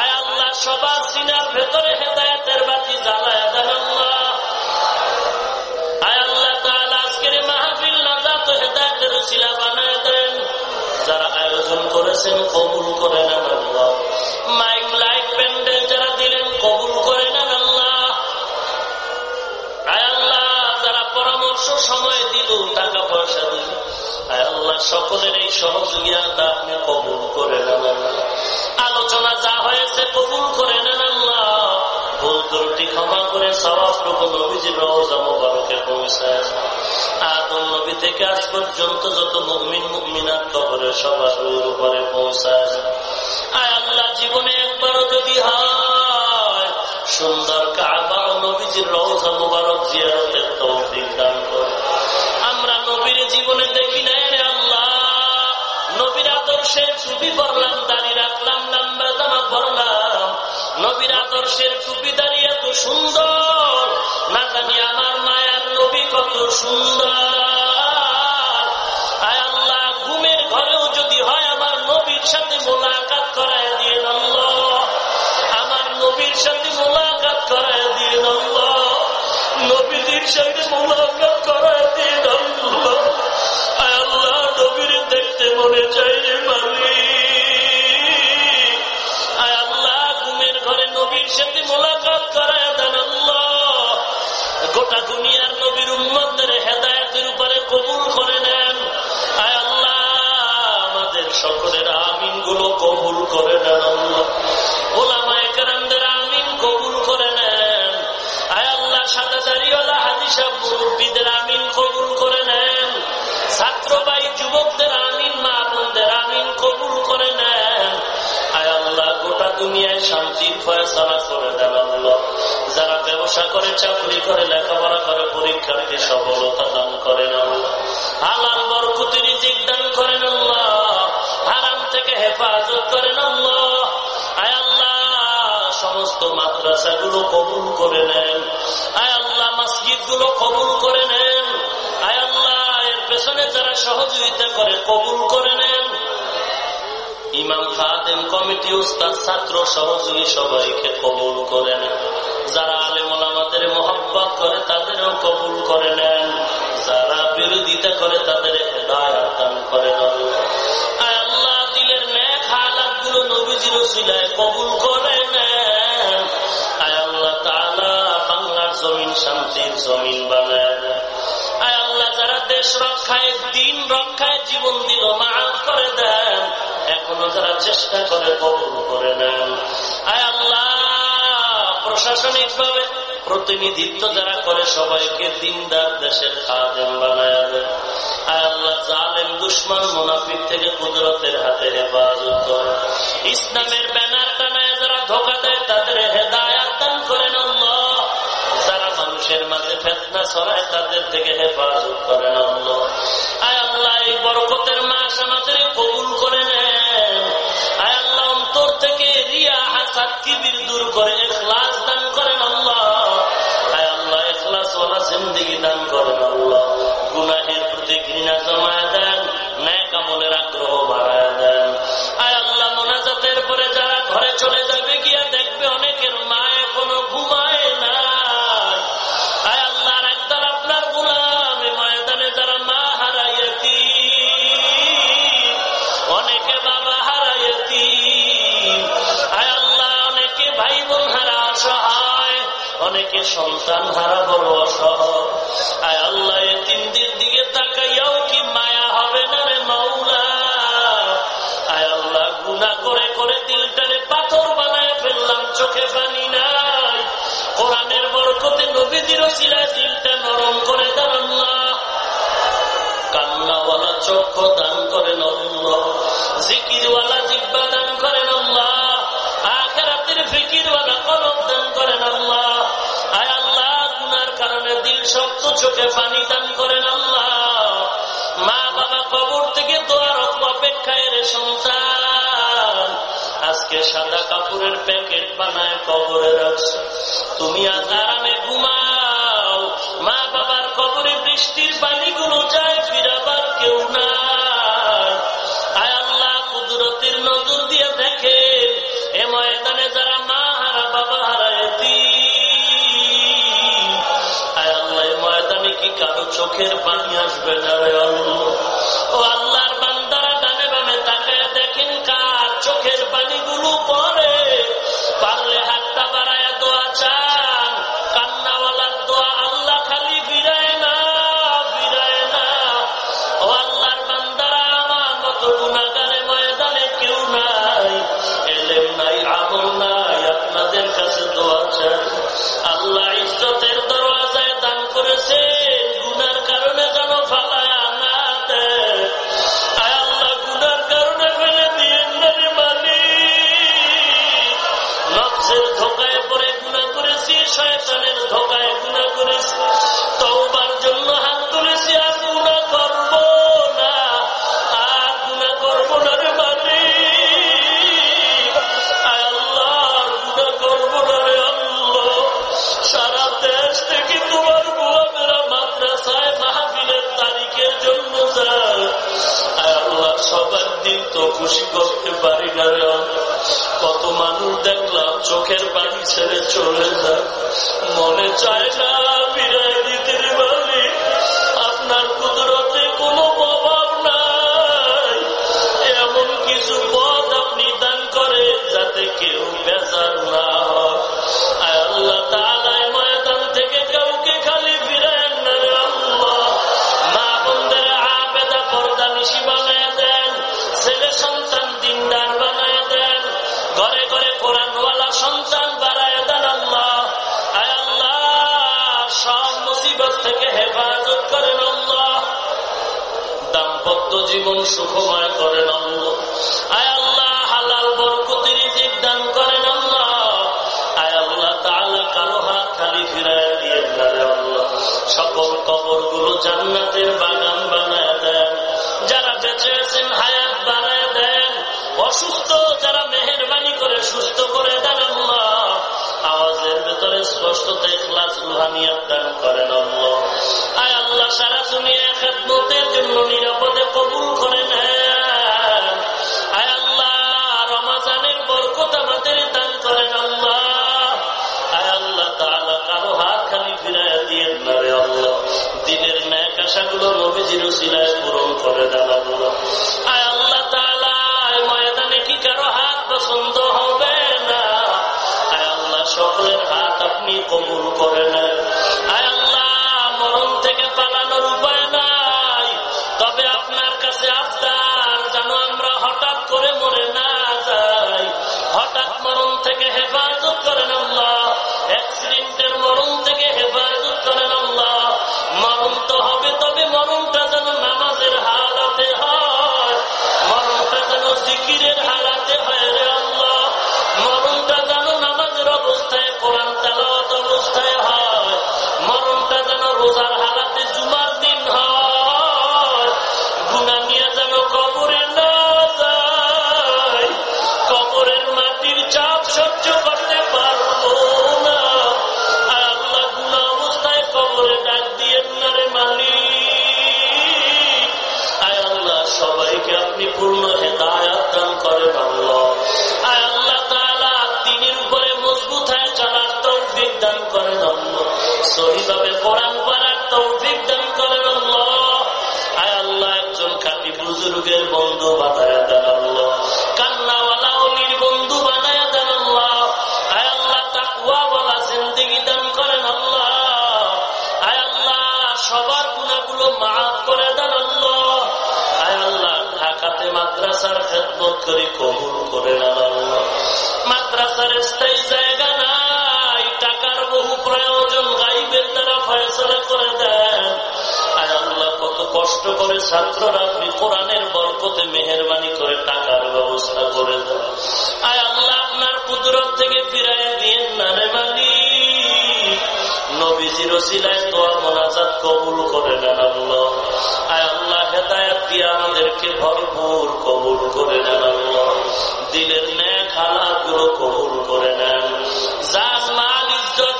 আয় আল্লাহ, সবার সিনার ভেতরে হেদায়তের বাতি জ্বালায় দেন আয় আল্লাহ তাআলা, আজকের মাহফিল নাজাত হেদায়তের শিলা বানায় দেন। যারা আয়োজন করেছেন কবুল করে নেন পরামর্শ সময় দিল টাকা পয়সা দিল আল্লাহ সকলের এই সহযোগিতা আপনি কবুল করে নেন আলোচনা যা হয়েছে কবুল করে নেন আল্লাহ। ভুল ত্রুটি ক্ষমা করে পৌঁছায় আদম নবী থেকে আজ পর্যন্ত যত মুমিন মুমিনাত কবরে সবার উপরে পৌঁছায় আয় আল্লাহ, জীবনে একবারও যদি হয়, সুন্দর নবীজির রওজা মুবারক জিয়ারতের তৌফিক দান কর আমরা নবীর জীবনে দেখি নাই রে আল্লাহ। নবীর আদর্শের ছুপি পড়লাম দাঁড়ি রাখলাম নাম্বা জামা পড়লাম নবীর আদর্শের ছুপি দাঁড়িয়ে এত সুন্দর। না জানি আমার মায়ার নবী কত সুন্দর। সাথে মোলাকাত করায় দিয়ে আল্লাহ আমার নবীর সাথে মোলাকাত করায় দিয়ে আল্লাহ নবীদের সাথে মোলাকাত করায় দিয়ে আল্লাহ নবীর দেখতে মনে চাই মালি আল্লাহ ঘুমের ঘরে নবীর সাথে মোলাকাত করায় দেন গোটা দুনিয়ার নবীর উন্মতদের হেদায়তের উপরে কবুল করে নেন আয় আল্লাহ আমাদের সকলের আমিনগুলো কবুল করে নেন আল্লাহ সাদা দাঁড়িয়েলা হাদিসা মুরব্বীদের আমিন কবুল করে নেন। ছাত্র ভাই যুবকদের আমিন মা বোনদের আমিন কবুল করে নেন। যারা ব্যবসা করে, চাকরি করে, লেখাপড়া করে, পরীক্ষার্থী সফলতা দান করেন আল্লাহ। বরকুতি রিজিক দান করেন হারাম থেকে হেফাজত করেন আল্লাহ, সমস্ত মাদ্রাসাগুলো কবুল করে নেন। গুলো কবুল করে নেন। আয় আল্লাহ, এর পেছনে যারা সহযোগিতা করে, কবুল করে নেন। ইমাম খাদেম কমিটি উস্তাদ, ছাত্র, সহযোগী সবাইকে কবুল করে নেন। যারা আলেমন আমাদের মোহাম্মত করে, তাদেরও কবুল করে নেন। যারা বিরোধিতা করে, তাদের হেদায়াত দান করে আল্লাহ, দিলের ন্যাক হালাতগুলো নবীজির কবুল করে নেন। জমিন শান্তির জমিন বানায়। আয় আল্লাহ, যারা দেশ রক্ষায়, দিন রক্ষায় জীবন দিল, মাফ করে দেন। এখনও যারা চেষ্টা করে, কবুল করে নেন। আয় আল্লাহ প্রশাসনিক ভাবে প্রতিনিধিত্ব যারা করে, সবাইকে দিনদার দেশের খাদেম বানায় দেন। আয় আল্লাহ, জালেম, দুশ্মন, মুনাফিক থেকে কুদরতের হাতে হেফাজত ইসলামের ব্যানার টানায় যারা ধোকা দেয়, তাদের হেদায়াত ছড়ায় তাদের থেকে হেফাজত করেন আয় আল্লাহ, এই বরকতের মাস আমাদের কবুল করে নেন। আয় আল্লাহ, অন্তর থেকে রিয়া কিবির দূর করে এখলাস দান করেন আল্লাহ। আয় আল্লাহ এখলাস ওলা জিন্দিগি দান করেন আল্লাহ। গুনাহের প্রতি ঘৃণা দেন ন্যায় কামলের আগ্রহ বাড়ায় দেন। আয় আল্লাহ, মোনাজাতের পরে যারা ঘরে চলে যাবে সন্তান হারা বড় অসহায় আয় আল্লাহ এই তিন দিন দিকে তাকাইয়াও কি মায়া হবে না রে মাওলা? আয় আল্লাহ গুনা করে করে দিলটারে পাথর বানায় ফেললাম, চোখে পানি নাই। কোরআনের বরকতে নবীজির শিলায় দিলটা নরম করে দেন আল্লাহ। কান্নাওয়ালা চক্ষু দান করেন আল্লাহ। জিকিরওয়ালা জিব্বা দান করেন আল্লাহ। আখেরাতের ফিকিরওয়ালা কলম দান আল্লাহ। গুনার কারণে দিল শক্ত চোখে পানি দান করেন আল্লাহ। মা বাবা কবর থেকে দোয়ার অপেক্ষায় রে সন্তান। আজকে সাদা কাপড়ের প্যাকেট বানায় কবরে রাখছো। তুমি আজ আরামে ঘুমাও। মা বাবার কবরে বৃষ্টির পানিগুলো যায়, ফিরাবার কেউ না নজর দিয়ে দেখেন। এ ময়দানে যারা মা হারা, বাবা হারায়তি আয় কি কারও চোখের পানি আসবে না রে ও আল্লাহর আপনি কবুল করে আল্লাহ, মরণ থেকে পালানোর উপায় নাই। তবে আপনার কাছে আবদার যেন আমরা হঠাৎ করে মরে না যাই। হঠাৎ মরণ থেকে হেফাজত করেন আল্লাহ। মাদ্রাসার খেদমত করি, কবুল করে না মাদ্রাসার স্থায়ী জায়গা নাই, টাকার বহু প্রয়োজন, গাইবের দ্বারা ফয়সলা করে দেন। কত কষ্ট করে ছাত্ররা আপনি কোরআনের বরকতে মেহরবানি করে টাকার ব্যবস্থা করে দেন। আর আল্লাহ, আপনার কুদরত থেকে ফিরাই দিন না রে মালি নবীজির শিলায় দোয়া মনাজাত কবুল করে না হেদায়াত দিয়ে আমাদেরকে ভরপুর কবুল করে নেন দিলের ন্যাকগুলো কবুল করে নেন।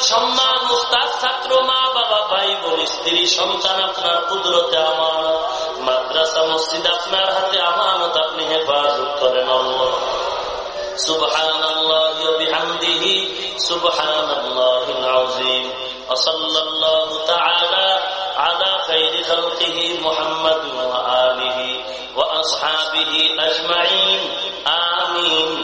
সম্মান, উস্তাদ, ছাত্র, মা বাবা, ভাই, বোন, স্ত্রী, সন্তান আপনার কুদরতে আমার মাদ্রাসা, মসজিদ আপনার হাতে আমানত, আপনি হেফাজত করেন আল্লাহ। سبحان الله وبحمده سبحان خير خلقه محمد وآله وأصحابه أجمعين. آمين.